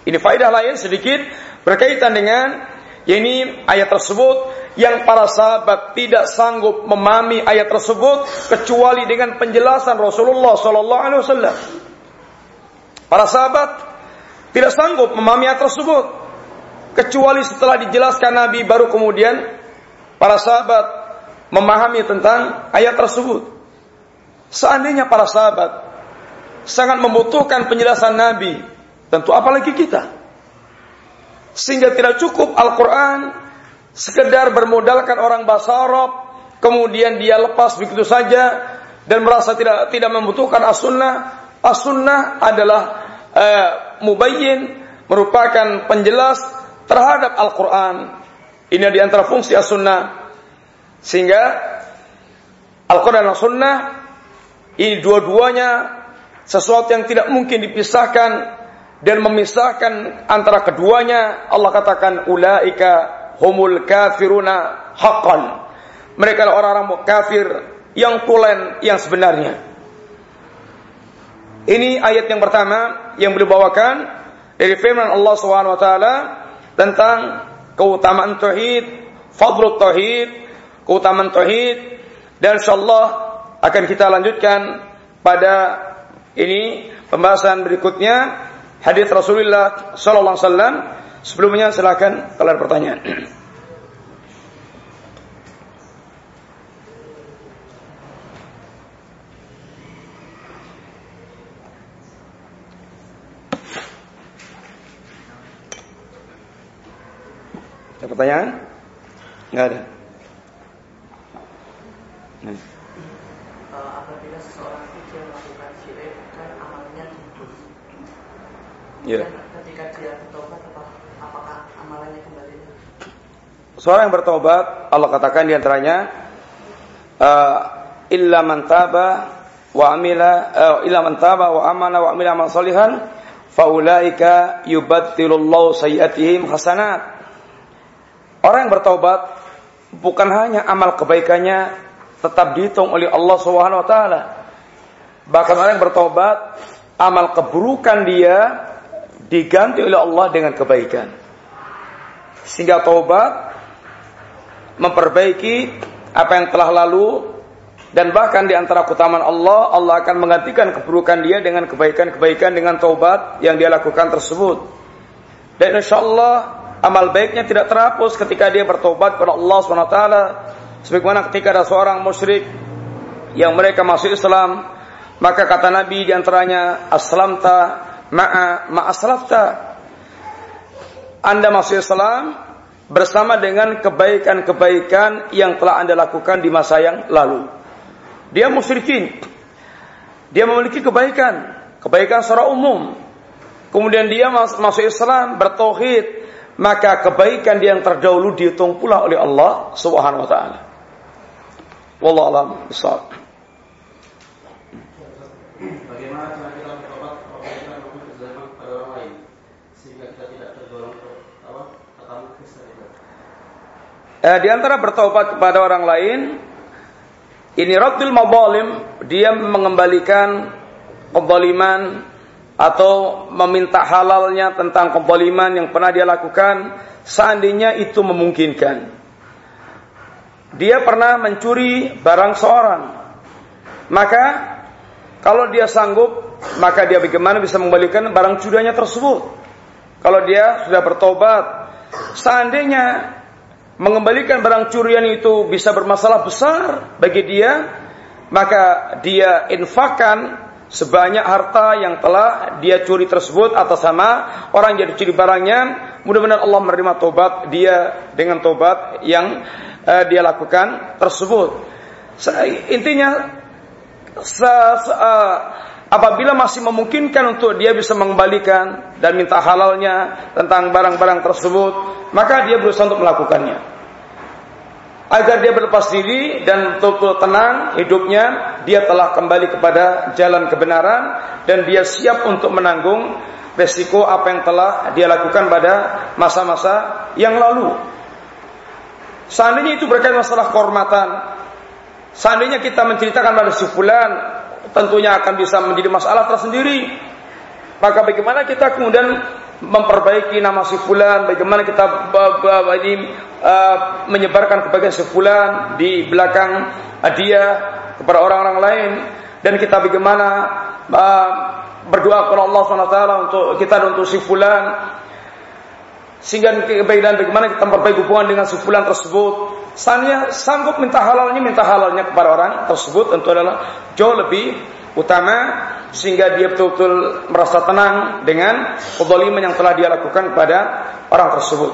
Ini faedah lain sedikit berkaitan dengan ini ayat tersebut yang para sahabat tidak sanggup memahami ayat tersebut kecuali dengan penjelasan Rasulullah Sallallahu Alaihi Wasallam. Para sahabat tidak sanggup memahami ayat tersebut kecuali setelah dijelaskan Nabi baru kemudian para sahabat memahami tentang ayat tersebut. Seandainya para sahabat sangat membutuhkan penjelasan Nabi, tentu apalagi kita. Sehingga tidak cukup Al-Quran sekedar bermodalkan orang bahasa Arab, kemudian dia lepas begitu saja dan merasa tidak tidak membutuhkan as-sunnah. As-sunnah adalah uh, mubayyin merupakan penjelas terhadap Al-Quran. Ini di antara fungsi as-sunnah. Sehingga Al-Quran dan As-Sunnah ini dua-duanya sesuatu yang tidak mungkin dipisahkan dan memisahkan antara keduanya. Allah katakan ulaika humul kafiruna haqqan. Mereka orang-orang kafir yang tulen yang sebenarnya. Ini ayat yang pertama yang beliau bawakan dari firman Allah Subhanahu wa taala tentang keutamaan tauhid, fadlul tauhid, keutamaan tauhid dan insyaallah akan kita lanjutkan pada ini pembahasan berikutnya hadis Rasulullah sallallahu alaihi wasallam. Sebelumnya silakan kalau ada pertanyaan. Ada pertanyaan? Enggak ada. Nah. apabila seseorang itu melakukan syirik kan amalnya gugur. Ya. Ketika dia bertobat apakah amalannya kembali? Seorang yang bertobat, Allah katakan di antaranya uh, illa man taba wa amila uh, illa man taba wa amana wa amila amal salihan faulaika yubattilullahu sayiatihim hasanat Orang yang bertaubat bukan hanya amal kebaikannya tetap dihitung oleh Allah Subhanahu wa taala. Bahkan orang yang bertaubat, amal keburukan dia diganti oleh Allah dengan kebaikan. Sehingga taubat memperbaiki apa yang telah lalu dan bahkan di antara keutamaan Allah, Allah akan menggantikan keburukan dia dengan kebaikan-kebaikan dengan taubat yang dia lakukan tersebut. Dan insya Allah amal baiknya tidak terhapus ketika dia bertobat kepada Allah SWT sebagaimana ketika ada seorang musyrik yang mereka masuk Islam maka kata Nabi di antaranya aslamta ma'a ma'aslafta anda masuk Islam bersama dengan kebaikan-kebaikan yang telah Anda lakukan di masa yang lalu. Dia musyrikin. Dia memiliki kebaikan, kebaikan secara umum. Kemudian dia masuk Islam, bertauhid, maka kebaikan dia yang terdahulu dihitung pula oleh Allah Subhanahu wa taala. Wallahu a'lam Eh, di antara bertobat kepada orang lain, ini Rabbul Mabalim, dia mengembalikan kezaliman atau meminta halalnya tentang kezaliman yang pernah dia lakukan seandainya itu memungkinkan. Dia pernah mencuri barang seorang. Maka kalau dia sanggup, maka dia bagaimana bisa mengembalikan barang curiannya tersebut? Kalau dia sudah bertobat, seandainya mengembalikan barang curian itu bisa bermasalah besar bagi dia, maka dia infakkan sebanyak harta yang telah dia curi tersebut atas sama orang yang dicuri barangnya. Mudah-mudahan Allah menerima tobat dia dengan tobat yang uh, dia lakukan tersebut. Intinya se, se, uh, apabila masih memungkinkan untuk dia bisa mengembalikan dan minta halalnya tentang barang-barang tersebut, maka dia berusaha untuk melakukannya agar dia berlepas diri dan betul-betul tenang hidupnya, dia telah kembali kepada jalan kebenaran dan dia siap untuk menanggung resiko apa yang telah dia lakukan pada masa-masa yang lalu. Seandainya itu berkaitan masalah kehormatan, seandainya kita menceritakan pada si tentunya akan bisa menjadi masalah tersendiri. Maka bagaimana kita kemudian memperbaiki nama si fulan, bagaimana kita ini uh, menyebarkan kebaikan si fulan di belakang dia kepada orang-orang lain? Dan kita bagaimana uh, berdoa kepada Allah SWT untuk kita dan untuk si fulan? Sehingga kebaikan bagaimana kita memperbaiki hubungan dengan si fulan tersebut Seandainya sanggup minta halalnya, minta halalnya kepada orang tersebut tentu adalah jauh lebih utama sehingga dia betul-betul merasa tenang dengan kezaliman yang telah dia lakukan kepada orang tersebut.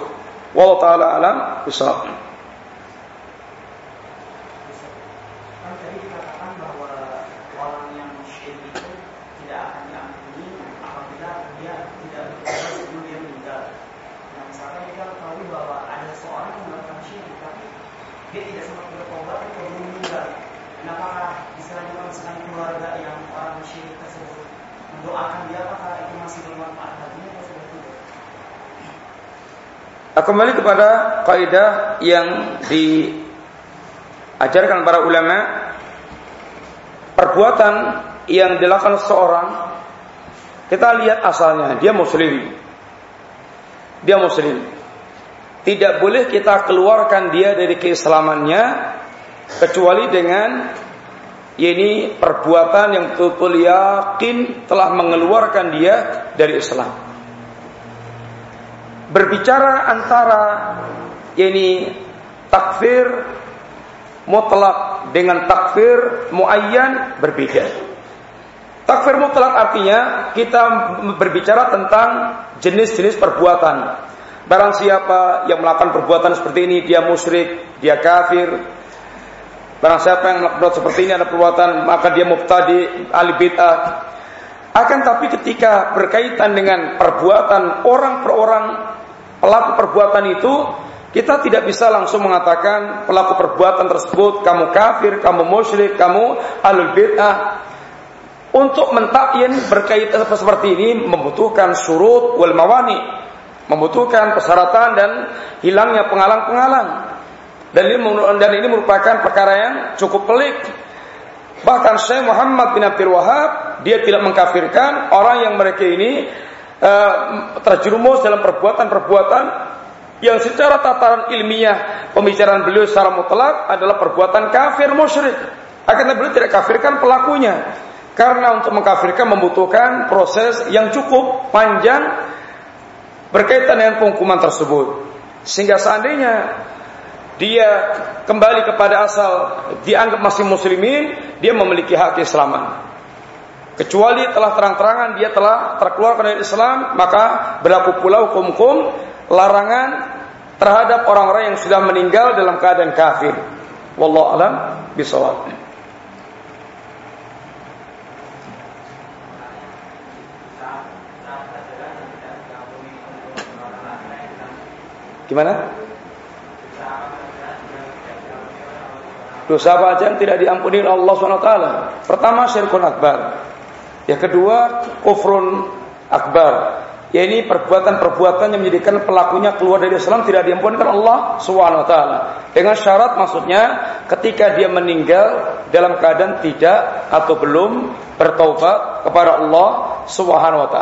Wallahu taala alam bisawab. Kembali kepada kaidah yang diajarkan para ulama, perbuatan yang dilakukan seorang, kita lihat asalnya, dia muslim. Dia muslim. Tidak boleh kita keluarkan dia dari keislamannya kecuali dengan ini perbuatan yang betul-betul yakin telah mengeluarkan dia dari Islam berbicara antara ini takfir mutlak dengan takfir muayyan berbeda. Takfir mutlak artinya kita berbicara tentang jenis-jenis perbuatan. Barang siapa yang melakukan perbuatan seperti ini dia musyrik, dia kafir. Barang siapa yang melakukan seperti ini ada perbuatan maka dia mubtadi, ahli bid'ah. Akan tapi ketika berkaitan dengan perbuatan orang per orang pelaku perbuatan itu kita tidak bisa langsung mengatakan pelaku perbuatan tersebut kamu kafir, kamu musyrik, kamu alul bid'ah. Untuk mentakyin berkaitan seperti ini membutuhkan surut wal mawani, membutuhkan persyaratan dan hilangnya penghalang-penghalang. Dan ini dan ini merupakan perkara yang cukup pelik. Bahkan Syekh Muhammad bin Abdul Wahab dia tidak mengkafirkan orang yang mereka ini uh, terjerumus dalam perbuatan-perbuatan yang secara tataran ilmiah pembicaraan beliau secara mutlak adalah perbuatan kafir musyrik. Akhirnya beliau tidak kafirkan pelakunya. Karena untuk mengkafirkan membutuhkan proses yang cukup panjang berkaitan dengan penghukuman tersebut. Sehingga seandainya dia kembali kepada asal dianggap masih muslimin, dia memiliki hak keislaman. Kecuali telah terang-terangan dia telah terkeluar dari Islam, maka berlaku pula hukum-hukum larangan terhadap orang-orang yang sudah meninggal dalam keadaan kafir. Wallahu alam bisawab. Gimana? Dosa apa aja yang tidak diampuni Allah SWT Pertama syirkun akbar Yang kedua kufrun akbar. Ya ini perbuatan-perbuatan yang menjadikan pelakunya keluar dari Islam tidak diampuni oleh Allah SWT Dengan syarat maksudnya ketika dia meninggal dalam keadaan tidak atau belum bertaubat kepada Allah SWT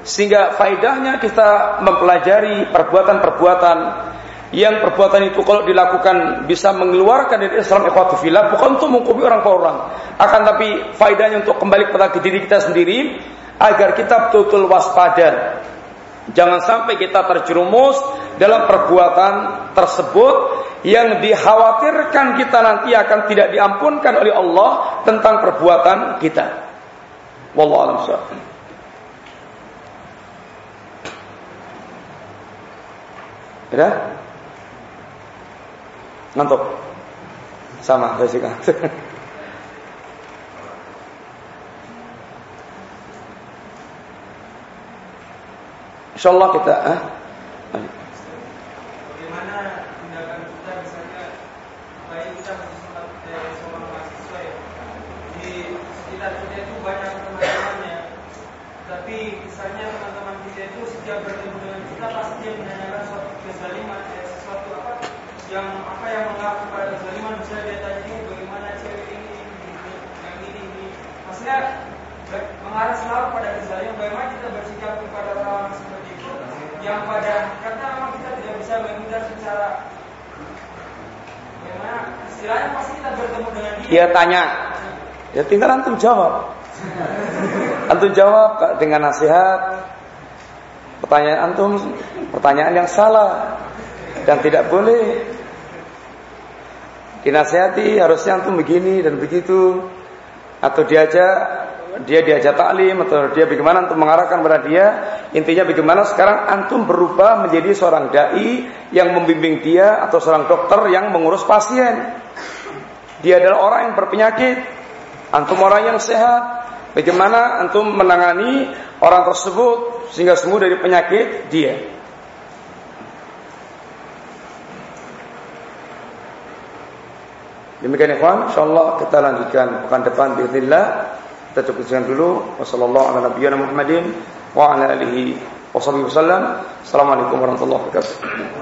sehingga faidahnya kita mempelajari perbuatan-perbuatan yang perbuatan itu kalau dilakukan bisa mengeluarkan dari Islam ikhwatifillah bukan untuk menghukumi orang per orang. Akan tapi faidahnya untuk kembali kepada diri kita sendiri agar kita betul-betul waspada. Jangan sampai kita terjerumus dalam perbuatan tersebut yang dikhawatirkan kita nanti akan tidak diampunkan oleh Allah tentang perbuatan kita. Wallahu a'lam Ya? Ngantuk? Sama, saya juga. [LAUGHS] Insyaallah kita tindakan kita ya tapi misalnya teman-teman kita itu setiap bertemu dengan kita pasti dia menanyakan suatu kezaliman ya, yang apa yang mengaku pada kezaliman bisa dia tanya bagaimana cewek ini, yang ini ini. Maksudnya mengarah selalu pada kezaliman. Bagaimana kita bersikap kepada orang seperti itu? Yang pada kata memang kita tidak bisa menghindar secara bagaimana? Istilahnya pasti kita bertemu dengan dia. Dia tanya ya tinggal antum jawab. Antum jawab dengan nasihat. Pertanyaan antum pertanyaan yang salah dan tidak boleh dinasihati harusnya antum begini dan begitu. Atau diajak dia diajak taklim atau dia bagaimana untuk mengarahkan pada dia. Intinya bagaimana sekarang antum berubah menjadi seorang dai yang membimbing dia atau seorang dokter yang mengurus pasien. Dia adalah orang yang berpenyakit. Antum orang yang sehat. Bagaimana antum menangani orang tersebut sehingga sembuh dari penyakit dia. Demikian ikhwan, insyaallah kita lanjutkan pekan depan bismillah. Kita cukupkan dulu. Wassalamualaikum warahmatullahi wabarakatuh. Assalamualaikum warahmatullahi wabarakatuh.